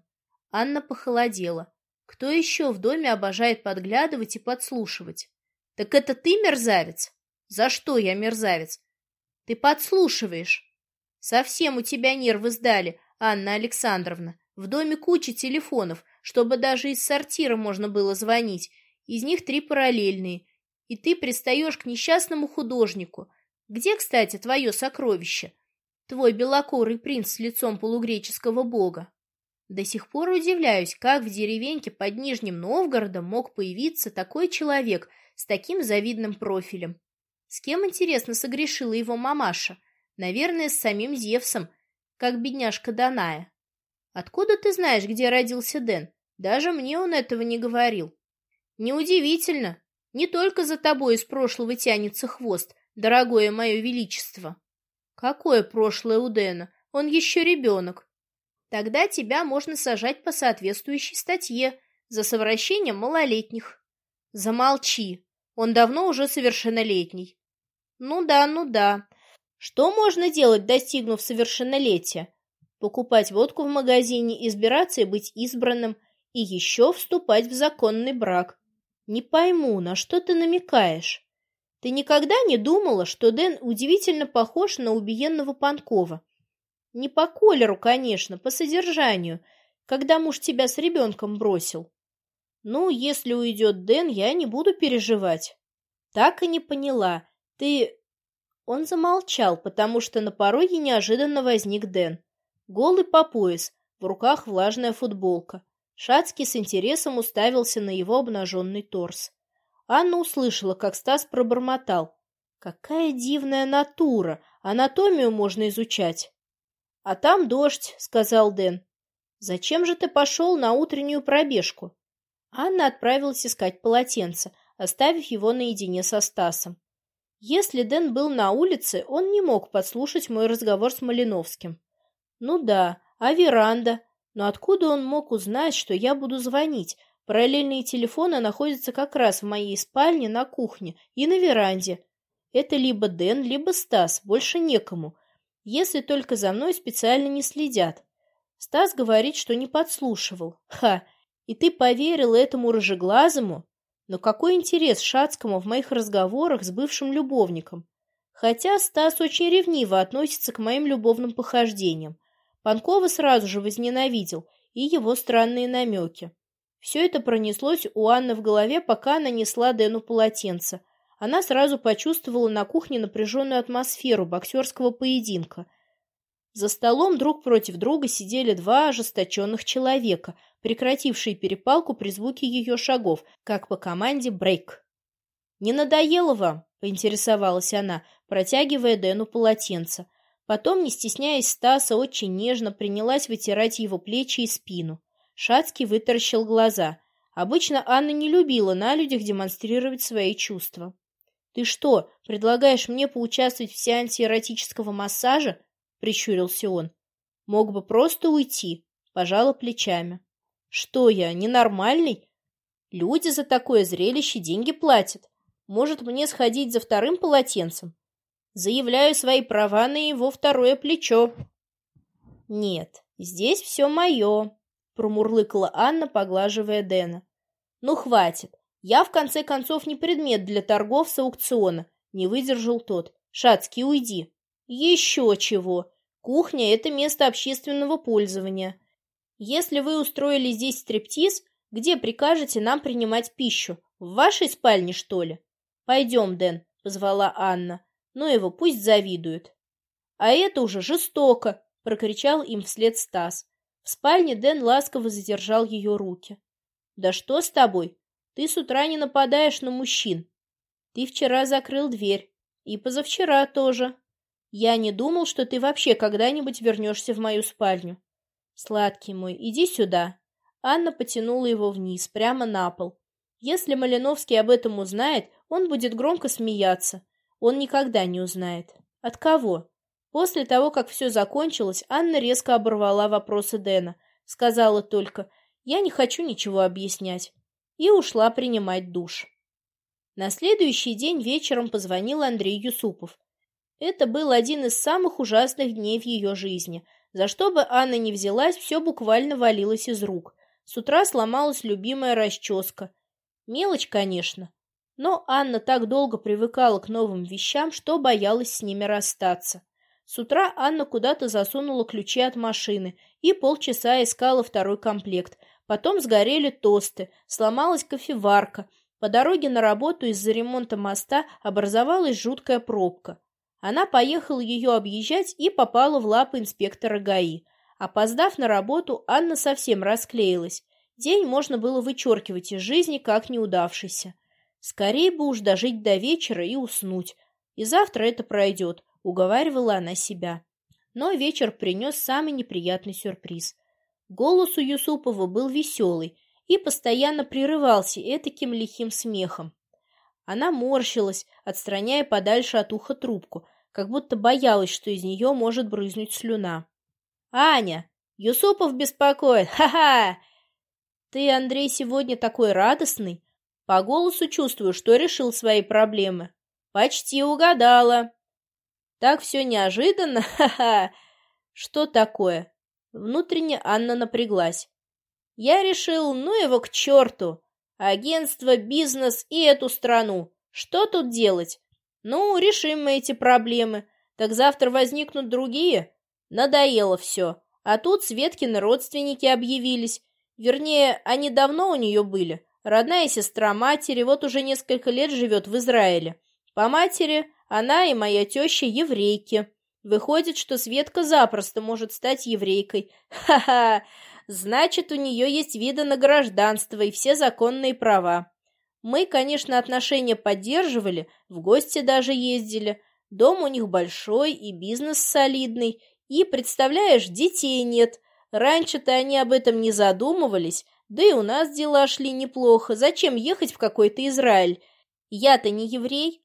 Анна похолодела. Кто еще в доме обожает подглядывать и подслушивать? Так это ты мерзавец? За что я мерзавец? Ты подслушиваешь. Совсем у тебя нервы сдали, Анна Александровна. В доме куча телефонов, чтобы даже из сортира можно было звонить. Из них три параллельные. И ты пристаешь к несчастному художнику. Где, кстати, твое сокровище? Твой белокурый принц с лицом полугреческого бога. До сих пор удивляюсь, как в деревеньке под Нижним Новгородом мог появиться такой человек с таким завидным профилем. С кем, интересно, согрешила его мамаша? Наверное, с самим Зевсом, как бедняжка Даная. Откуда ты знаешь, где родился Дэн? Даже мне он этого не говорил. Неудивительно. Не только за тобой из прошлого тянется хвост, дорогое мое величество. Какое прошлое у Дэна? Он еще ребенок. Тогда тебя можно сажать по соответствующей статье за совращение малолетних. Замолчи. Он давно уже совершеннолетний. Ну да, ну да. Что можно делать, достигнув совершеннолетия? покупать водку в магазине, избираться и быть избранным, и еще вступать в законный брак. Не пойму, на что ты намекаешь? Ты никогда не думала, что Дэн удивительно похож на убиенного Панкова? Не по колеру, конечно, по содержанию, когда муж тебя с ребенком бросил. Ну, если уйдет Дэн, я не буду переживать. Так и не поняла. Ты... Он замолчал, потому что на пороге неожиданно возник Дэн. Голый по пояс, в руках влажная футболка. Шацкий с интересом уставился на его обнаженный торс. Анна услышала, как Стас пробормотал. «Какая дивная натура! Анатомию можно изучать!» «А там дождь», — сказал Дэн. «Зачем же ты пошел на утреннюю пробежку?» Анна отправилась искать полотенце, оставив его наедине со Стасом. Если Дэн был на улице, он не мог подслушать мой разговор с Малиновским. Ну да, а веранда? Но откуда он мог узнать, что я буду звонить? Параллельные телефоны находятся как раз в моей спальне на кухне и на веранде. Это либо Дэн, либо Стас, больше некому. Если только за мной специально не следят. Стас говорит, что не подслушивал. Ха! И ты поверил этому рыжеглазому? Но какой интерес Шацкому в моих разговорах с бывшим любовником? Хотя Стас очень ревниво относится к моим любовным похождениям. Панкова сразу же возненавидел и его странные намеки. Все это пронеслось у Анны в голове, пока она несла Дэну полотенце. она сразу почувствовала на кухне напряженную атмосферу боксерского поединка. За столом друг против друга сидели два ожесточенных человека, прекратившие перепалку при звуке ее шагов, как по команде «брейк». «Не надоело вам?» — поинтересовалась она, протягивая Дэну полотенце. Потом, не стесняясь Стаса, очень нежно принялась вытирать его плечи и спину. Шацкий вытаращил глаза. Обычно Анна не любила на людях демонстрировать свои чувства. «Ты что, предлагаешь мне поучаствовать в сеансе эротического массажа?» — прищурился он. «Мог бы просто уйти», — пожала плечами. «Что я, ненормальный? Люди за такое зрелище деньги платят. Может, мне сходить за вторым полотенцем? Заявляю свои права на его второе плечо. Нет, здесь все мое, промурлыкала Анна, поглаживая Дэна. Ну, хватит. Я, в конце концов, не предмет для торгов с аукциона. Не выдержал тот. Шацкий, уйди. Еще чего. Кухня — это место общественного пользования. Если вы устроили здесь стриптиз, где прикажете нам принимать пищу? В вашей спальне, что ли? Пойдем, Дэн, позвала Анна. Ну его пусть завидуют. А это уже жестоко, прокричал им вслед Стас. В спальне Дэн ласково задержал ее руки. Да что с тобой? Ты с утра не нападаешь на мужчин. Ты вчера закрыл дверь. И позавчера тоже. Я не думал, что ты вообще когда-нибудь вернешься в мою спальню. Сладкий мой, иди сюда. Анна потянула его вниз, прямо на пол. Если Малиновский об этом узнает, он будет громко смеяться. Он никогда не узнает. От кого? После того, как все закончилось, Анна резко оборвала вопросы Дэна. Сказала только «Я не хочу ничего объяснять» и ушла принимать душ. На следующий день вечером позвонил Андрей Юсупов. Это был один из самых ужасных дней в ее жизни. За что бы Анна ни взялась, все буквально валилось из рук. С утра сломалась любимая расческа. Мелочь, конечно, но Анна так долго привыкала к новым вещам, что боялась с ними расстаться. С утра Анна куда-то засунула ключи от машины и полчаса искала второй комплект. Потом сгорели тосты, сломалась кофеварка. По дороге на работу из-за ремонта моста образовалась жуткая пробка. Она поехала ее объезжать и попала в лапы инспектора ГАИ. Опоздав на работу, Анна совсем расклеилась. День можно было вычеркивать из жизни как неудавшийся. Скорее бы уж дожить до вечера и уснуть. И завтра это пройдет, уговаривала она себя. Но вечер принес самый неприятный сюрприз. Голос у Юсупова был веселый и постоянно прерывался этаким лихим смехом. Она морщилась, отстраняя подальше от уха трубку, как будто боялась, что из нее может брызнуть слюна. «Аня! Юсупов беспокоит! Ха-ха! Ты, Андрей, сегодня такой радостный!» По голосу чувствую, что решил свои проблемы. Почти угадала. Так все неожиданно, (laughs) ха-ха. Что такое? Внутренне Анна напряглась. Я решил, ну его к черту. Агентство, бизнес и эту страну. Что тут делать? Ну, решим мы эти проблемы. Так завтра возникнут другие. Надоело все. А тут Светкины родственники объявились. Вернее, они давно у нее были. Родная сестра матери вот уже несколько лет живет в Израиле. По матери она и моя теща еврейки. Выходит, что Светка запросто может стать еврейкой. Ха-ха! Значит, у нее есть виды на гражданство и все законные права. Мы, конечно, отношения поддерживали, в гости даже ездили. Дом у них большой и бизнес солидный. И, представляешь, детей нет. Раньше-то они об этом не задумывались, да и у нас дела шли неплохо. Зачем ехать в какой-то Израиль? Я-то не еврей.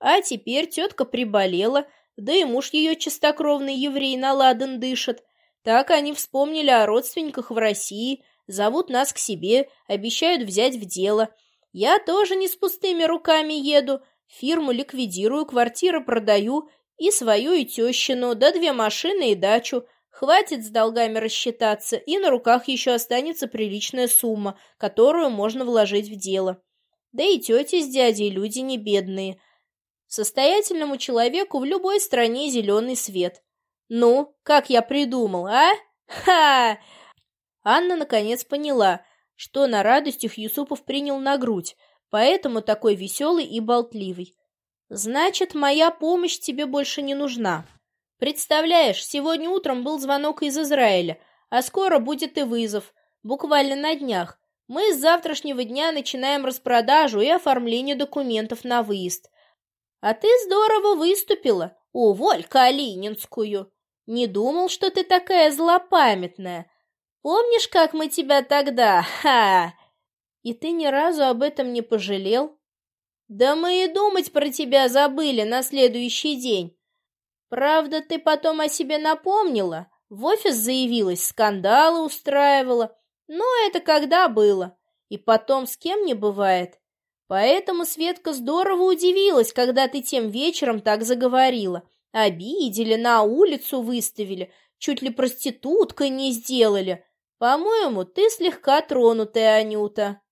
А теперь тетка приболела, да и муж ее чистокровный еврей на ладан дышит. Так они вспомнили о родственниках в России, зовут нас к себе, обещают взять в дело. Я тоже не с пустыми руками еду, фирму ликвидирую, квартиру продаю, и свою, и тещину, да две машины и дачу. Хватит с долгами рассчитаться, и на руках еще останется приличная сумма, которую можно вложить в дело. Да и тети с дядей люди не бедные. Состоятельному человеку в любой стране зеленый свет. Ну, как я придумал, а? Ха! Анна наконец поняла, что на радостях Юсупов принял на грудь. поэтому такой веселый и болтливый. Значит, моя помощь тебе больше не нужна. Представляешь, сегодня утром был звонок из Израиля, а скоро будет и вызов, буквально на днях. Мы с завтрашнего дня начинаем распродажу и оформление документов на выезд. А ты здорово выступила, уволь Калининскую. Не думал, что ты такая злопамятная. Помнишь, как мы тебя тогда? Ха! И ты ни разу об этом не пожалел? Да мы и думать про тебя забыли на следующий день. Правда, ты потом о себе напомнила, в офис заявилась, скандалы устраивала. Но это когда было? И потом с кем не бывает. Поэтому Светка здорово удивилась, когда ты тем вечером так заговорила. Обидели, на улицу выставили, чуть ли проституткой не сделали. По-моему, ты слегка тронутая, Анюта.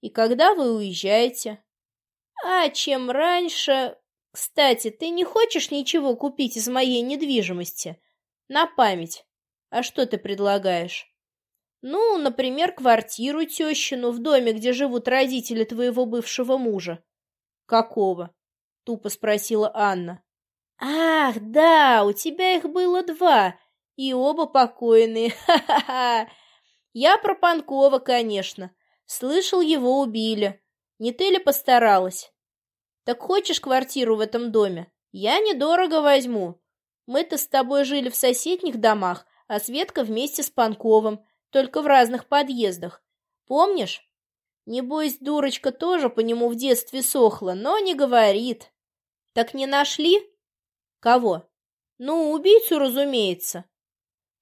И когда вы уезжаете? А чем раньше... Кстати, ты не хочешь ничего купить из моей недвижимости? На память. А что ты предлагаешь? Ну, например, квартиру тещину в доме, где живут родители твоего бывшего мужа. Какого? Тупо спросила Анна. Ах, да, у тебя их было два, и оба покойные. (laughs) Ха-ха-ха. Я про Панкова, конечно. Слышал, его убили. Не ты ли постаралась? Так хочешь квартиру в этом доме? Я недорого возьму. Мы-то с тобой жили в соседних домах, а Светка вместе с Панковым, только в разных подъездах. Помнишь? Небось, дурочка тоже по нему в детстве сохла, но не говорит. Так не нашли? Кого? Ну, убийцу, разумеется.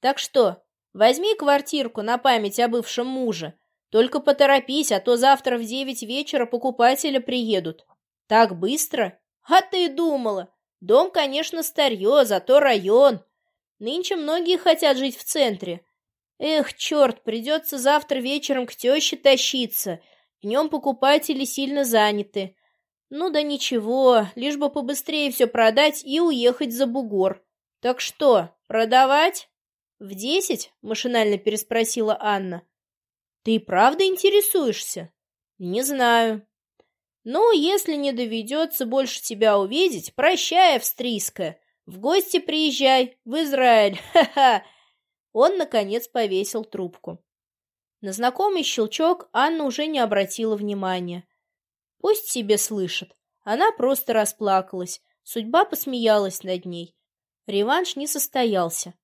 Так что, возьми квартирку на память о бывшем муже, только поторопись, а то завтра в девять вечера покупатели приедут. Так быстро? А ты думала? Дом, конечно, старье, зато район. Нынче многие хотят жить в центре. Эх, черт, придется завтра вечером к теще тащиться. Днем покупатели сильно заняты. Ну да ничего, лишь бы побыстрее все продать и уехать за бугор. Так что, продавать? В десять? Машинально переспросила Анна. Ты правда интересуешься? Не знаю. Ну, если не доведется больше тебя увидеть, прощай, австрийская. В гости приезжай, в Израиль. (laughs) Ха-ха. Он, наконец, повесил трубку. На знакомый щелчок Анна уже не обратила внимания. Пусть себе слышит. Она просто расплакалась. Судьба посмеялась над ней. Реванш не состоялся.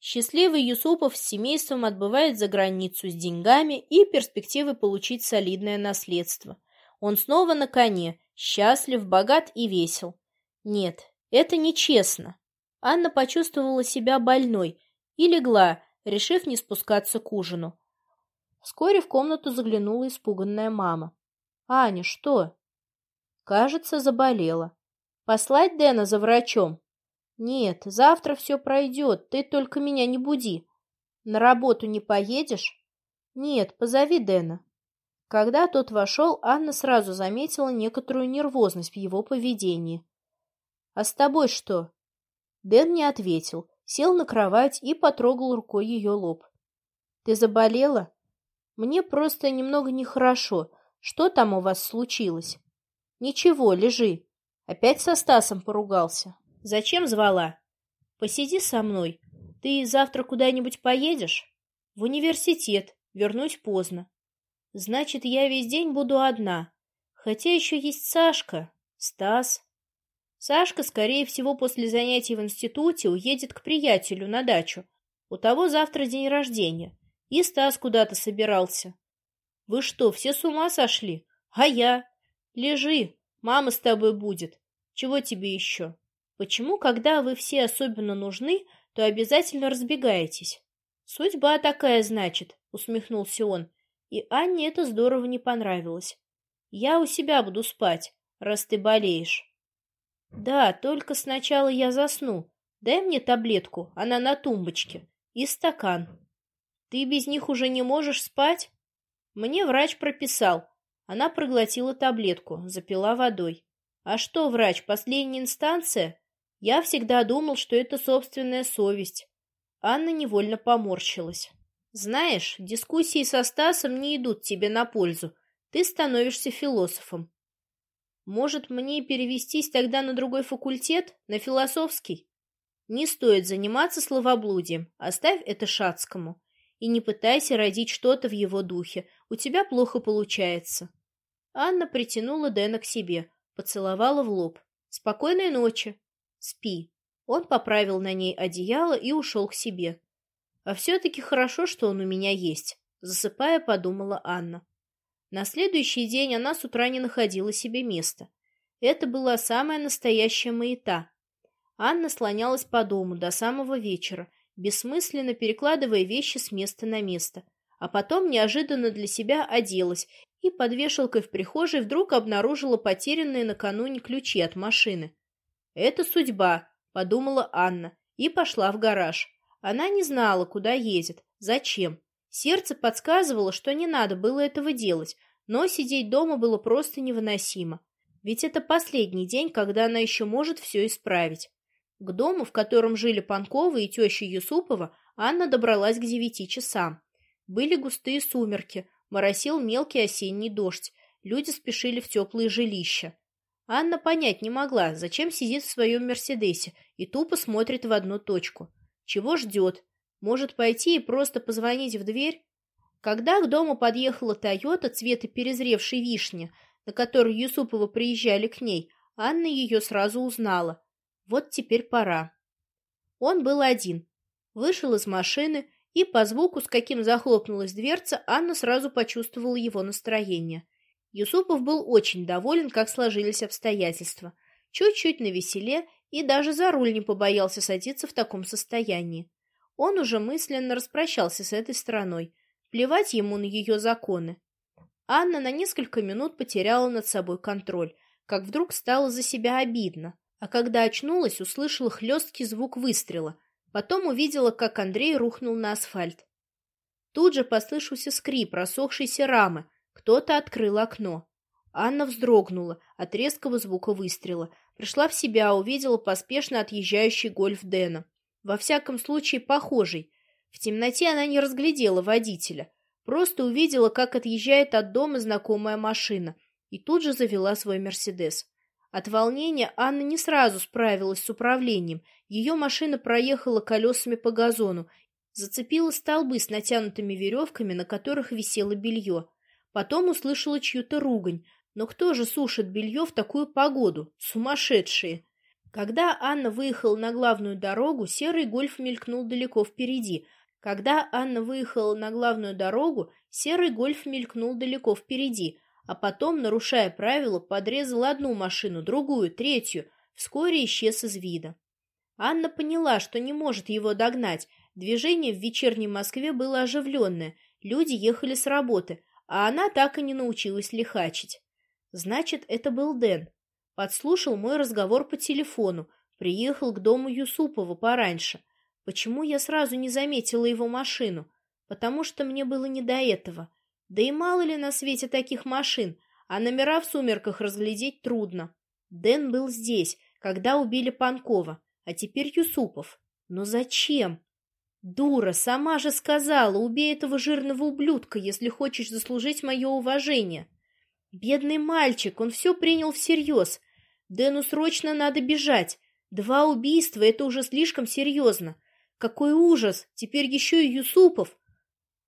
Счастливый Юсупов с семейством отбывает за границу с деньгами и перспективой получить солидное наследство. Он снова на коне, счастлив, богат и весел. Нет, это нечестно. Анна почувствовала себя больной и легла, решив не спускаться к ужину. Вскоре в комнату заглянула испуганная мама. «Аня, что?» «Кажется, заболела. Послать Дэна за врачом?» «Нет, завтра все пройдет, ты только меня не буди. На работу не поедешь?» «Нет, позови Дэна». Когда тот вошел, Анна сразу заметила некоторую нервозность в его поведении. «А с тобой что?» Дэн не ответил, сел на кровать и потрогал рукой ее лоб. «Ты заболела?» «Мне просто немного нехорошо. Что там у вас случилось?» «Ничего, лежи. Опять со Стасом поругался». Зачем звала? Посиди со мной. Ты завтра куда-нибудь поедешь? В университет. Вернусь поздно. Значит, я весь день буду одна. Хотя еще есть Сашка, Стас. Сашка, скорее всего, после занятий в институте уедет к приятелю на дачу. У того завтра день рождения. И Стас куда-то собирался. Вы что, все с ума сошли? А я? Лежи, мама с тобой будет. Чего тебе еще? Почему, когда вы все особенно нужны, то обязательно разбегаетесь? Судьба такая, значит, усмехнулся он. И Анне это здорово не понравилось. Я у себя буду спать, раз ты болеешь. Да, только сначала я засну. Дай мне таблетку, она на тумбочке, и стакан. Ты без них уже не можешь спать? Мне врач прописал. Она проглотила таблетку, запила водой. А что, врач, последняя инстанция? Я всегда думал, что это собственная совесть. Анна невольно поморщилась. Знаешь, дискуссии со Стасом не идут тебе на пользу. ты становишься философом. Может, мне перевестись тогда на другой факультет, на философский? Не стоит заниматься словоблудием, оставь это Шацкому. И не пытайся родить что-то в его духе, у тебя плохо получается. Анна притянула Дэна к себе, поцеловала в лоб. «Спокойной ночи. Спи». Он поправил на ней одеяло и ушел к себе. «А все-таки хорошо, что он у меня есть», — засыпая, подумала Анна. На следующий день она с утра не находила себе места. Это была самая настоящая маята. Анна слонялась по дому до самого вечера, бессмысленно перекладывая вещи с места на место, а потом неожиданно для себя оделась и под вешалкой в прихожей вдруг обнаружила потерянные накануне ключи от машины. «Это судьба», — подумала Анна, и пошла в гараж. Она не знала, куда едет, зачем. Сердце подсказывало, что не надо было этого делать, но сидеть дома было просто невыносимо. Ведь это последний день, когда она еще может все исправить. К дому, в котором жили Панковы и теща Юсупова, Анна добралась к девяти часам. Были густые сумерки, Моросил мелкий осенний дождь. Люди спешили в теплые жилища. Анна понять не могла, зачем сидит в своем «Мерседесе» и тупо смотрит в одну точку. Чего ждет? Может пойти и просто позвонить в дверь? Когда к дому подъехала «Тойота» цвета перезревшей вишни, на которой Юсупова приезжали к ней, Анна ее сразу узнала. Вот теперь пора. Он был один. Вышел из машины и по звуку, с каким захлопнулась дверца, Анна сразу почувствовала его настроение. Юсупов был очень доволен, как сложились обстоятельства. Чуть-чуть навеселе и даже за руль не побоялся садиться в таком состоянии. Он уже мысленно распрощался с этой страной. Плевать ему на ее законы. Анна на несколько минут потеряла над собой контроль, как вдруг стало за себя обидно. А когда очнулась, услышала хлесткий звук выстрела — Потом увидела, как Андрей рухнул на асфальт. Тут же послышался скрип рассохшейся рамы. Кто-то открыл окно. Анна вздрогнула от резкого звука выстрела. Пришла в себя, увидела поспешно отъезжающий гольф Дэна. Во всяком случае, похожий. В темноте она не разглядела водителя. Просто увидела, как отъезжает от дома знакомая машина. И тут же завела свой «Мерседес». От волнения Анна не сразу справилась с управлением. Ее машина проехала колесами по газону, зацепила столбы с натянутыми веревками, на которых висело белье. Потом услышала чью-то ругань. Но кто же сушит белье в такую погоду? Сумасшедшие! Когда Анна выехала на главную дорогу, серый гольф мелькнул далеко впереди. Когда Анна выехала на главную дорогу, серый гольф мелькнул далеко впереди — а потом, нарушая правила, подрезал одну машину, другую, третью, вскоре исчез из вида. Анна поняла, что не может его догнать. Движение в вечерней Москве было оживленное, люди ехали с работы, а она так и не научилась лихачить. Значит, это был Дэн. Подслушал мой разговор по телефону, приехал к дому Юсупова пораньше. Почему я сразу не заметила его машину? Потому что мне было не до этого. Да и мало ли на свете таких машин, а номера в сумерках разглядеть трудно. Дэн был здесь, когда убили Панкова, а теперь Юсупов. Но зачем? Дура, сама же сказала, убей этого жирного ублюдка, если хочешь заслужить мое уважение. Бедный мальчик, он все принял всерьез. Дэну срочно надо бежать. Два убийства — это уже слишком серьезно. Какой ужас! Теперь еще и Юсупов.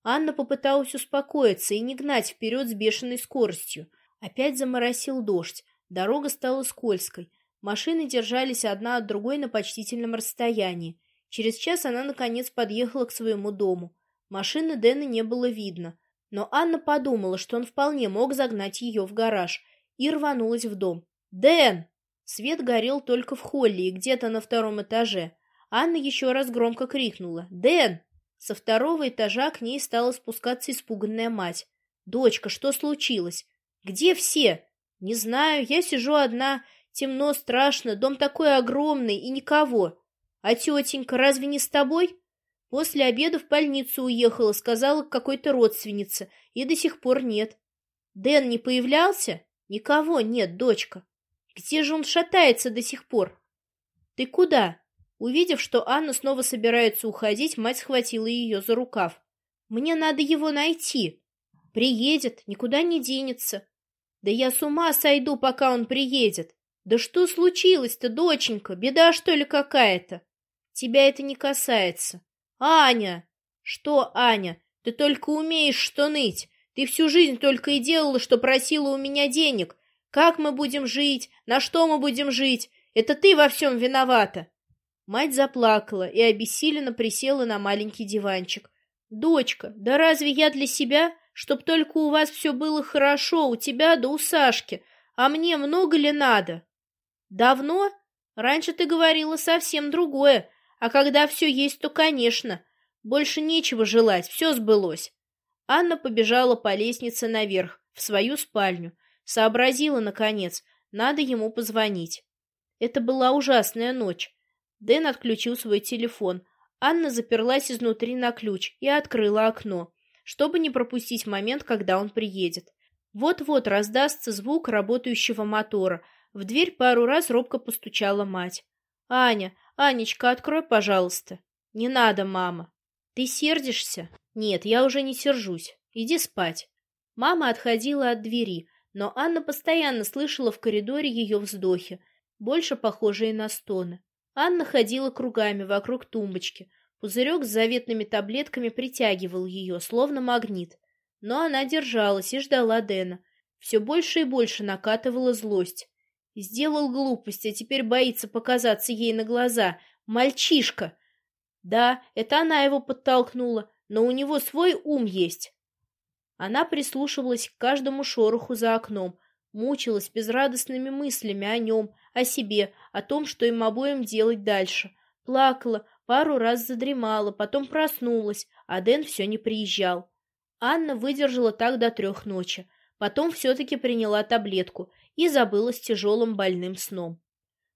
Анна попыталась успокоиться и не гнать вперед с бешеной скоростью. Опять заморосил дождь, дорога стала скользкой. Машины держались одна от другой на почтительном расстоянии. Через час она, наконец, подъехала к своему дому. Машины Дэна не было видно, но Анна подумала, что он вполне мог загнать ее в гараж, и рванулась в дом. «Дэн!» Свет горел только в холле и где-то на втором этаже. Анна еще раз громко крикнула. «Дэн!» Со второго этажа к ней стала спускаться испуганная мать. «Дочка, что случилось? Где все?» «Не знаю, я сижу одна. Темно, страшно, дом такой огромный и никого. А тетенька разве не с тобой?» После обеда в больницу уехала, сказала какой-то родственнице, и до сих пор нет. Дэн не появлялся? Никого нет, дочка. Где же он шатается до сих пор? Ты куда? Увидев, что Анна снова собирается уходить, мать схватила ее за рукав. «Мне надо его найти!» Приедет, никуда не денется. Да я с ума сойду, пока он приедет. Да что случилось-то, доченька? Беда, что ли, какая-то? Тебя это не касается. Аня! Что, Аня? Ты только умеешь что ныть. Ты всю жизнь только и делала, что просила у меня денег. Как мы будем жить? На что мы будем жить? Это ты во всем виновата. Мать заплакала и обессиленно присела на маленький диванчик. «Дочка, да разве я для себя? Чтоб только у вас все было хорошо, у тебя да у Сашки. А мне много ли надо?» «Давно? Раньше ты говорила совсем другое. А когда все есть, то, конечно. Больше нечего желать, все сбылось». Анна побежала по лестнице наверх, в свою спальню. Сообразила, наконец, надо ему позвонить. Это была ужасная ночь. Дэн отключил свой телефон. Анна заперлась изнутри на ключ и открыла окно, чтобы не пропустить момент, когда он приедет. Вот-вот раздастся звук работающего мотора. В дверь пару раз робко постучала мать. «Аня, Анечка, открой, пожалуйста». «Не надо, мама». «Ты сердишься?» «Нет, я уже не сержусь. Иди спать». Мама отходила от двери, но Анна постоянно слышала в коридоре ее вздохи, больше похожие на стоны. Анна ходила кругами вокруг тумбочки. Пузырек с заветными таблетками притягивал ее, словно магнит. Но она держалась и ждала Дэна. Все больше и больше накатывала злость. Сделал глупость, а теперь боится показаться ей на глаза. Мальчишка! Да, это она его подтолкнула, но у него свой ум есть. Она прислушивалась к каждому шороху за окном, мучилась безрадостными мыслями о нем, о себе, о том, что им обоим делать дальше. Плакала, пару раз задремала, потом проснулась, а Дэн все не приезжал. Анна выдержала так до трех ночи, потом все-таки приняла таблетку и забылась тяжелым больным сном.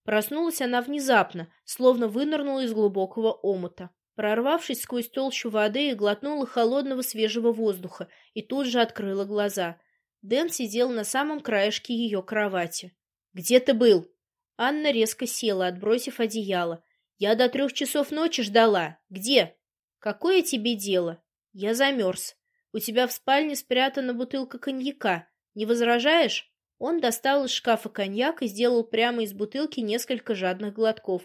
Проснулась она внезапно, словно вынырнула из глубокого омута. Прорвавшись сквозь толщу воды, глотнула холодного свежего воздуха и тут же открыла глаза. Дэн сидел на самом краешке ее кровати. «Где ты был?» Анна резко села, отбросив одеяло. «Я до трех часов ночи ждала. Где?» «Какое тебе дело?» «Я замерз. У тебя в спальне спрятана бутылка коньяка. Не возражаешь?» Он достал из шкафа коньяк и сделал прямо из бутылки несколько жадных глотков.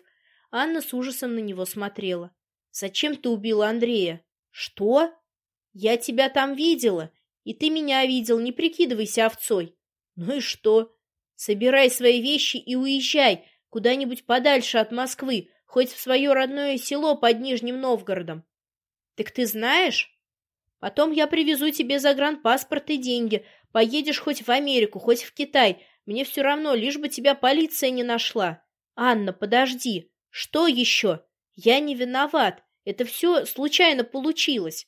Анна с ужасом на него смотрела. «Зачем ты убила Андрея?» «Что?» «Я тебя там видела. И ты меня видел. Не прикидывайся овцой». «Ну и что?» Собирай свои вещи и уезжай куда-нибудь подальше от Москвы, хоть в свое родное село под Нижним Новгородом. Так ты знаешь? Потом я привезу тебе загранпаспорт и деньги. Поедешь хоть в Америку, хоть в Китай. Мне все равно, лишь бы тебя полиция не нашла. Анна, подожди. Что еще? Я не виноват. Это все случайно получилось.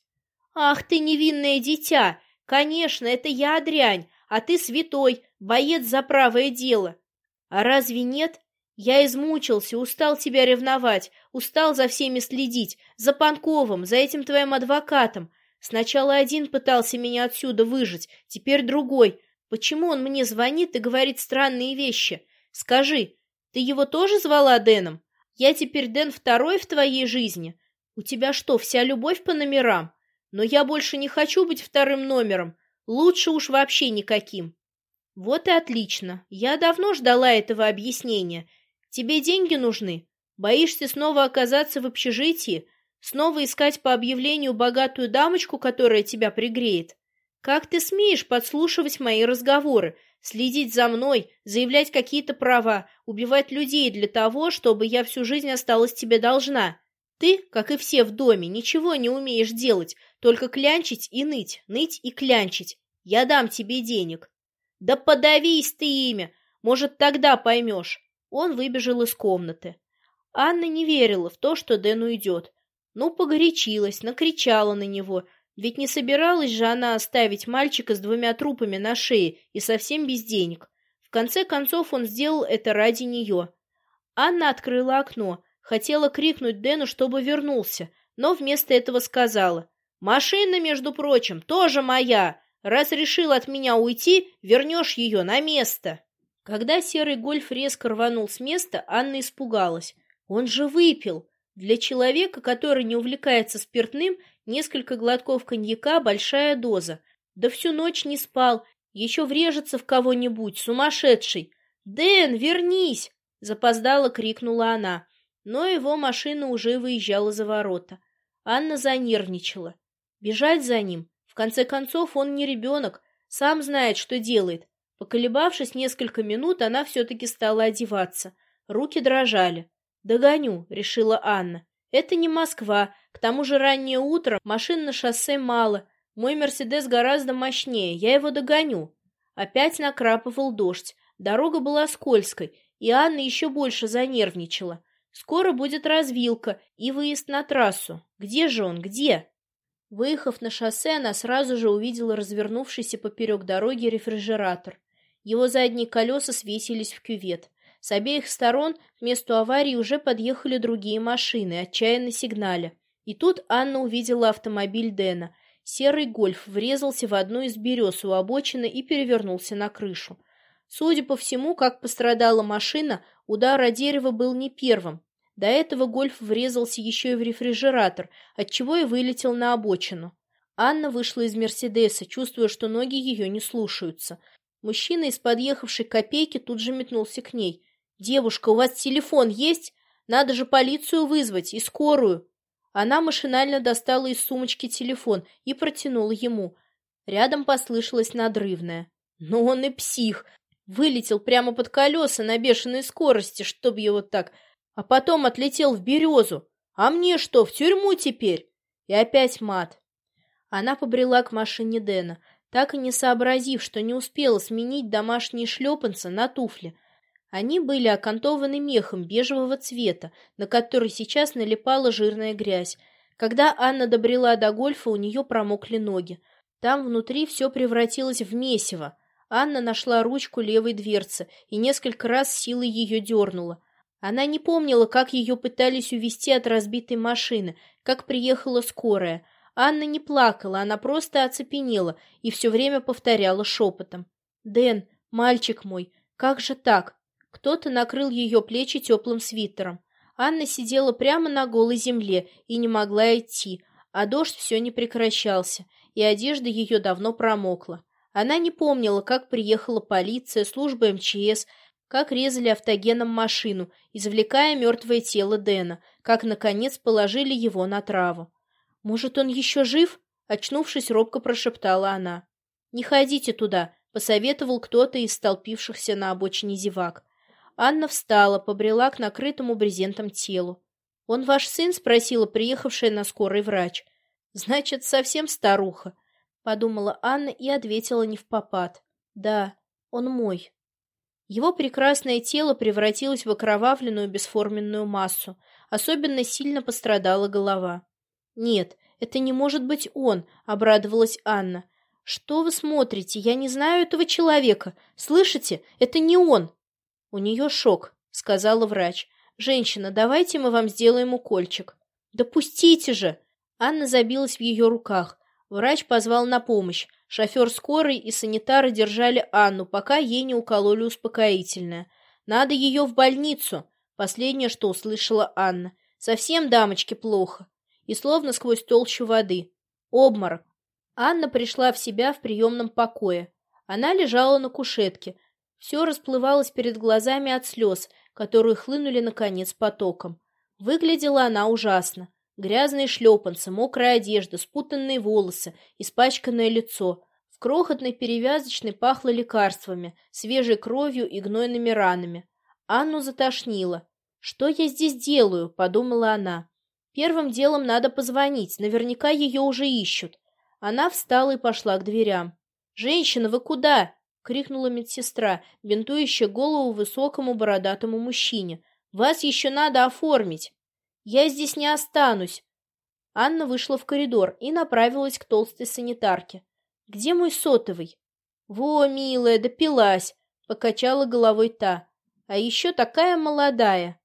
Ах ты невинное дитя! Конечно, это я дрянь, а ты святой, боец за правое дело. А разве нет? Я измучился, устал тебя ревновать, устал за всеми следить, за Панковым, за этим твоим адвокатом. Сначала один пытался меня отсюда выжить, теперь другой. Почему он мне звонит и говорит странные вещи? Скажи, ты его тоже звала Дэном? Я теперь Дэн второй в твоей жизни? У тебя что, вся любовь по номерам? Но я больше не хочу быть вторым номером. Лучше уж вообще никаким. Вот и отлично. Я давно ждала этого объяснения. Тебе деньги нужны? Боишься снова оказаться в общежитии? Снова искать по объявлению богатую дамочку, которая тебя пригреет? Как ты смеешь подслушивать мои разговоры, следить за мной, заявлять какие-то права, убивать людей для того, чтобы я всю жизнь осталась тебе должна? Ты, как и все в доме, ничего не умеешь делать, только клянчить и ныть, ныть и клянчить. Я дам тебе денег. Да подавись ты ими, может, тогда поймешь. Он выбежал из комнаты. Анна не верила в то, что Дэн уйдет. Ну, погорячилась, накричала на него, ведь не собиралась же она оставить мальчика с двумя трупами на шее и совсем без денег. В конце концов он сделал это ради нее. Анна открыла окно, Хотела крикнуть Дэну, чтобы вернулся, но вместо этого сказала. «Машина, между прочим, тоже моя. Раз решил от меня уйти, вернешь ее на место». Когда серый гольф резко рванул с места, Анна испугалась. Он же выпил. Для человека, который не увлекается спиртным, несколько глотков коньяка – большая доза. Да всю ночь не спал, еще врежется в кого-нибудь, сумасшедший. «Дэн, вернись!» — запоздало крикнула она, но его машина уже выезжала за ворота. Анна занервничала. Бежать за ним? В конце концов, он не ребенок, сам знает, что делает. Поколебавшись несколько минут, она все-таки стала одеваться. Руки дрожали. «Догоню», — решила Анна. «Это не Москва. К тому же раннее утро, машин на шоссе мало. Мой «Мерседес» гораздо мощнее. Я его догоню». Опять накрапывал дождь. Дорога была скользкой, и Анна еще больше занервничала. Скоро будет развилка и выезд на трассу. Где же он? Где? Выехав на шоссе, она сразу же увидела развернувшийся поперек дороги рефрижератор. Его задние колеса свесились в кювет. С обеих сторон к месту аварии уже подъехали другие машины, отчаянно сигналя. И тут Анна увидела автомобиль Дэна. Серый гольф врезался в одну из берез у обочины и перевернулся на крышу. Судя по всему, как пострадала машина, удар о дерево был не первым. До этого гольф врезался еще и в рефрижератор, отчего и вылетел на обочину. Анна вышла из «Мерседеса», чувствуя, что ноги ее не слушаются. Мужчина из подъехавшей копейки тут же метнулся к ней. «Девушка, у вас телефон есть? Надо же полицию вызвать и скорую!» Она машинально достала из сумочки телефон и протянула ему. Рядом послышалось надрывное. «Но он и псих! Вылетел прямо под колеса на бешеной скорости, чтоб его так а потом отлетел в березу. А мне что, в тюрьму теперь? И опять мат. Она побрела к машине Дэна, так и не сообразив, что не успела сменить домашние шлепанцы на туфли. Они были окантованы мехом бежевого цвета, на который сейчас налипала жирная грязь. Когда Анна добрела до гольфа, у нее промокли ноги. Там внутри все превратилось в месиво. Анна нашла ручку левой дверцы и несколько раз силой ее дернула. Она не помнила, как ее пытались увезти от разбитой машины, как приехала скорая. Анна не плакала, она просто оцепенела и все время повторяла шепотом. «Дэн, мальчик мой, как же так?» Кто-то накрыл ее плечи теплым свитером. Анна сидела прямо на голой земле и не могла идти, а дождь все не прекращался, и одежда ее давно промокла. Она не помнила, как приехала полиция, служба МЧС, как резали автогеном машину, извлекая мертвое тело Дэна, как, наконец, положили его на траву. «Может, он еще жив?» — очнувшись, робко прошептала она. «Не ходите туда», — посоветовал кто-то из столпившихся на обочине зевак. Анна встала, побрела к накрытому брезентом телу. «Он ваш сын?» — спросила приехавшая на скорой врач. «Значит, совсем старуха», — подумала Анна и ответила не в попад. «Да, он мой». Его прекрасное тело превратилось в окровавленную бесформенную массу. Особенно сильно пострадала голова. «Нет, это не может быть он», — обрадовалась Анна. «Что вы смотрите? Я не знаю этого человека. Слышите? Это не он!» «У нее шок», — сказала врач. «Женщина, давайте мы вам сделаем укольчик». «Да пустите же!» Анна забилась в ее руках. Врач позвал на помощь. Шофер скорой и санитары держали Анну, пока ей не укололи успокоительное. «Надо ее в больницу!» Последнее, что услышала Анна. «Совсем дамочке плохо!» И словно сквозь толщу воды. Обморок. Анна пришла в себя в приемном покое. Она лежала на кушетке. Все расплывалось перед глазами от слез, которые хлынули, наконец, потоком. Выглядела она ужасно. Грязные шлепанцы, мокрая одежда, спутанные волосы, испачканное лицо. В крохотной перевязочной пахло лекарствами, свежей кровью и гнойными ранами. Анну затошнило. «Что я здесь делаю?» — подумала она. «Первым делом надо позвонить, наверняка ее уже ищут». Она встала и пошла к дверям. «Женщина, вы куда?» — крикнула медсестра, бинтующая голову высокому бородатому мужчине. «Вас еще надо оформить». Я здесь не останусь. Анна вышла в коридор и направилась к толстой санитарке. Где мой сотовый? Во, милая, допилась, покачала головой та. А еще такая молодая.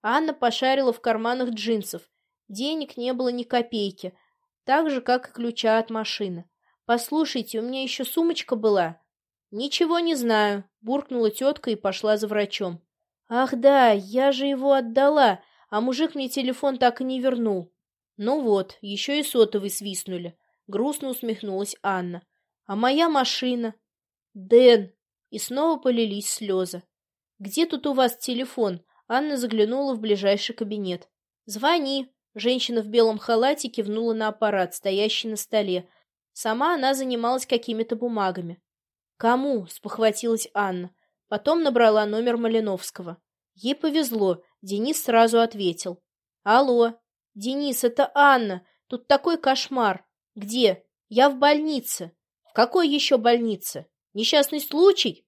Анна пошарила в карманах джинсов. Денег не было ни копейки, так же, как и ключа от машины. «Послушайте, у меня еще сумочка была». «Ничего не знаю», — буркнула тетка и пошла за врачом. «Ах да, я же его отдала а мужик мне телефон так и не вернул. Ну вот, еще и сотовый свистнули. Грустно усмехнулась Анна. А моя машина? Дэн! И снова полились слезы. Где тут у вас телефон? Анна заглянула в ближайший кабинет. Звони. Женщина в белом халате кивнула на аппарат, стоящий на столе. Сама она занималась какими-то бумагами. «Кому?» — спохватилась Анна. Потом набрала номер Малиновского. Ей повезло, Денис сразу ответил. «Алло, Денис, это Анна. Тут такой кошмар. Где? Я в больнице. В какой еще больнице? Несчастный случай?»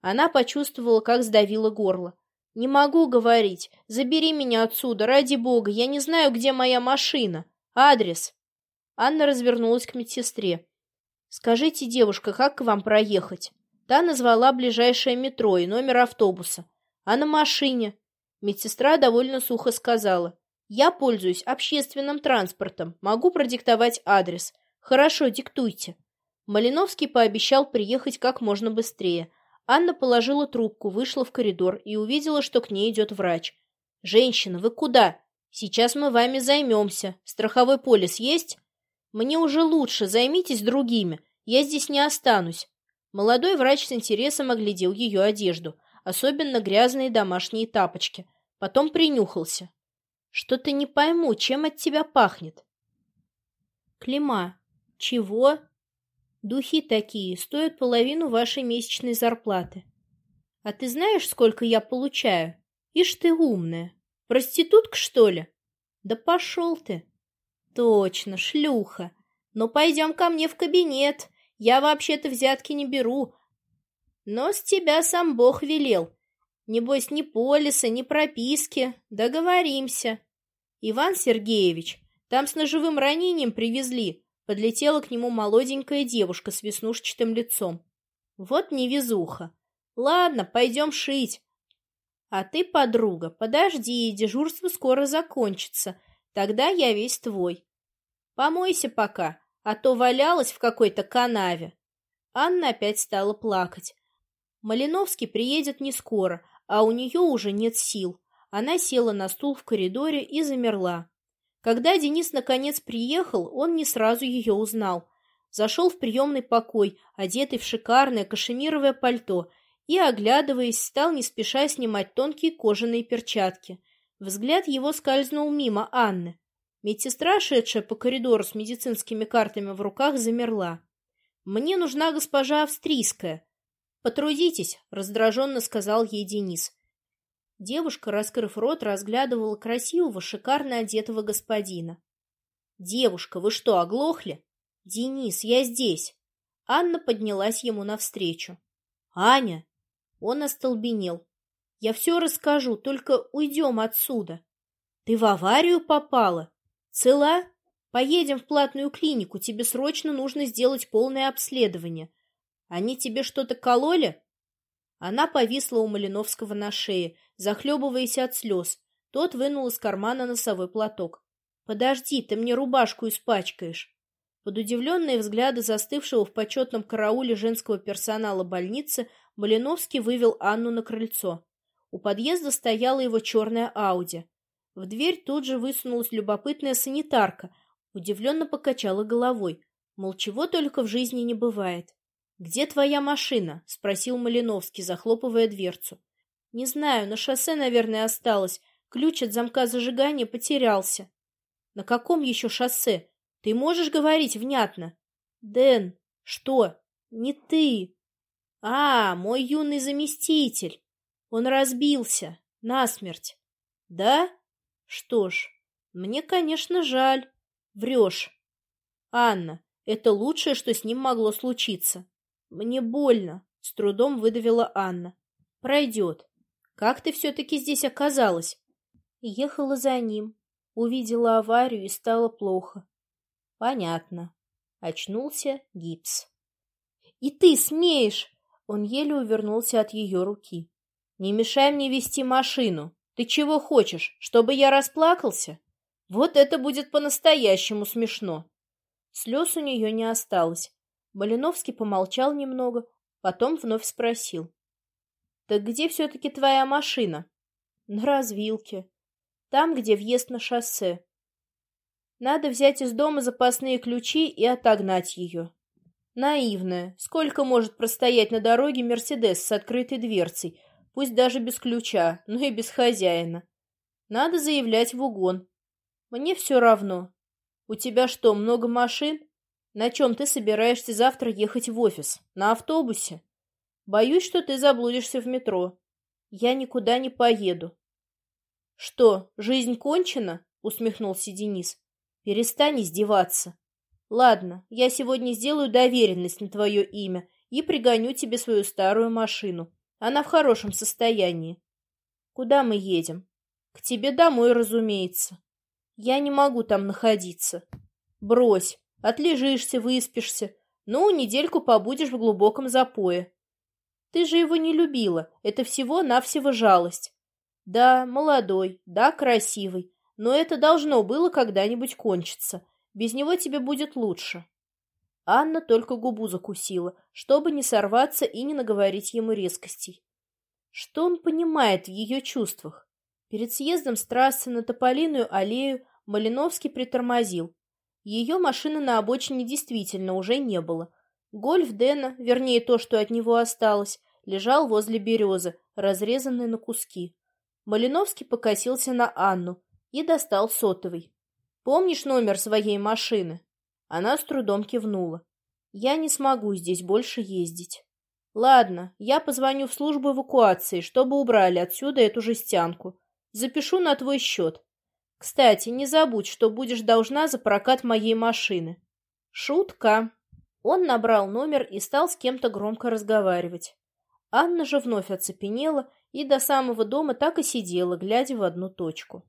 Она почувствовала, как сдавило горло. «Не могу говорить. Забери меня отсюда, ради бога. Я не знаю, где моя машина. Адрес». Анна развернулась к медсестре. «Скажите, девушка, как к вам проехать?» Та назвала ближайшее метро и номер автобуса. «А на машине?» Медсестра довольно сухо сказала. «Я пользуюсь общественным транспортом. Могу продиктовать адрес. Хорошо, диктуйте». Малиновский пообещал приехать как можно быстрее. Анна положила трубку, вышла в коридор и увидела, что к ней идет врач. «Женщина, вы куда? Сейчас мы вами займемся. Страховой полис есть?» «Мне уже лучше, займитесь другими. Я здесь не останусь». Молодой врач с интересом оглядел ее одежду, особенно грязные домашние тапочки. Потом принюхался. «Что-то не пойму, чем от тебя пахнет?» «Клима. Чего?» «Духи такие, стоят половину вашей месячной зарплаты». «А ты знаешь, сколько я получаю? Ишь ты умная. Проститутка, что ли?» «Да пошел ты!» «Точно, шлюха. Ну, пойдем ко мне в кабинет. Я вообще-то взятки не беру. Но с тебя сам Бог велел. Небось, ни полиса, ни прописки. Договоримся. Иван Сергеевич, там с ножевым ранением привезли. Подлетела к нему молоденькая девушка с веснушчатым лицом. Вот невезуха. Ладно, пойдем шить. А ты, подруга, подожди, дежурство скоро закончится. Тогда я весь твой. Помойся пока, а то валялась в какой-то канаве. Анна опять стала плакать. Малиновский приедет не скоро, а у нее уже нет сил. Она села на стул в коридоре и замерла. Когда Денис наконец приехал, он не сразу ее узнал. Зашел в приемный покой, одетый в шикарное кашемировое пальто, и, оглядываясь, стал не спеша снимать тонкие кожаные перчатки. Взгляд его скользнул мимо Анны. Медсестра, шедшая по коридору с медицинскими картами в руках, замерла. «Мне нужна госпожа австрийская». «Потрудитесь», — раздраженно сказал ей Денис. Девушка, раскрыв рот, разглядывала красивого, шикарно одетого господина. «Девушка, вы что, оглохли?» «Денис, я здесь!» Анна поднялась ему навстречу. «Аня!» Он остолбенел. «Я все расскажу, только уйдем отсюда». «Ты в аварию попала?» «Цела? Поедем в платную клинику, тебе срочно нужно сделать полное обследование. Они тебе что-то кололи?» Она повисла у Малиновского на шее, захлебываясь от слез. Тот вынул из кармана носовой платок. «Подожди, ты мне рубашку испачкаешь». Под удивленные взгляды застывшего в почетном карауле женского персонала больницы Малиновский вывел Анну на крыльцо. У подъезда стояла его черная Ауди. В дверь тут же высунулась любопытная санитарка, удивленно покачала головой, мол, чего только в жизни не бывает. «Где твоя машина?» — спросил Малиновский, захлопывая дверцу. «Не знаю, на шоссе, наверное, осталось. Ключ от замка зажигания потерялся». «На каком еще шоссе? Ты можешь говорить внятно?» «Дэн, что? Не ты!» «А, мой юный заместитель! Он разбился. Насмерть. Да? Что ж, мне, конечно, жаль. Врешь. Анна, это лучшее, что с ним могло случиться. Мне больно, с трудом выдавила Анна. Пройдет. Как ты все-таки здесь оказалась? Ехала за ним. Увидела аварию и стало плохо. Понятно. Очнулся гипс. И ты смеешь? Он еле увернулся от ее руки. Не мешай мне вести машину. Ты чего хочешь, чтобы я расплакался? Вот это будет по-настоящему смешно. Слез у нее не осталось. Малиновский помолчал немного, потом вновь спросил. — Так где все-таки твоя машина? — На развилке. Там, где въезд на шоссе. Надо взять из дома запасные ключи и отогнать ее. Наивная. Сколько может простоять на дороге Мерседес с открытой дверцей, пусть даже без ключа, но и без хозяина. Надо заявлять в угон. Мне все равно. У тебя что, много машин? На чем ты собираешься завтра ехать в офис? На автобусе? Боюсь, что ты заблудишься в метро. Я никуда не поеду. Что, жизнь кончена? Усмехнулся Денис. Перестань издеваться. Ладно, я сегодня сделаю доверенность на твое имя и пригоню тебе свою старую машину. Она в хорошем состоянии. Куда мы едем? К тебе домой, разумеется. Я не могу там находиться. Брось, отлежишься, выспишься. Ну, недельку побудешь в глубоком запое. Ты же его не любила, это всего-навсего жалость. Да, молодой, да, красивый, но это должно было когда-нибудь кончиться. Без него тебе будет лучше. Анна только губу закусила, чтобы не сорваться и не наговорить ему резкостей. Что он понимает в ее чувствах? Перед съездом с трассы на Тополиную аллею Малиновский притормозил. Ее машины на обочине действительно уже не было. Гольф Дэна, вернее то, что от него осталось, лежал возле березы, разрезанный на куски. Малиновский покосился на Анну и достал сотовый. Помнишь номер своей машины?» Она с трудом кивнула. «Я не смогу здесь больше ездить». «Ладно, я позвоню в службу эвакуации, чтобы убрали отсюда эту жестянку. Запишу на твой счет. Кстати, не забудь, что будешь должна за прокат моей машины». «Шутка». Он набрал номер и стал с кем-то громко разговаривать. Анна же вновь оцепенела и до самого дома так и сидела, глядя в одну точку.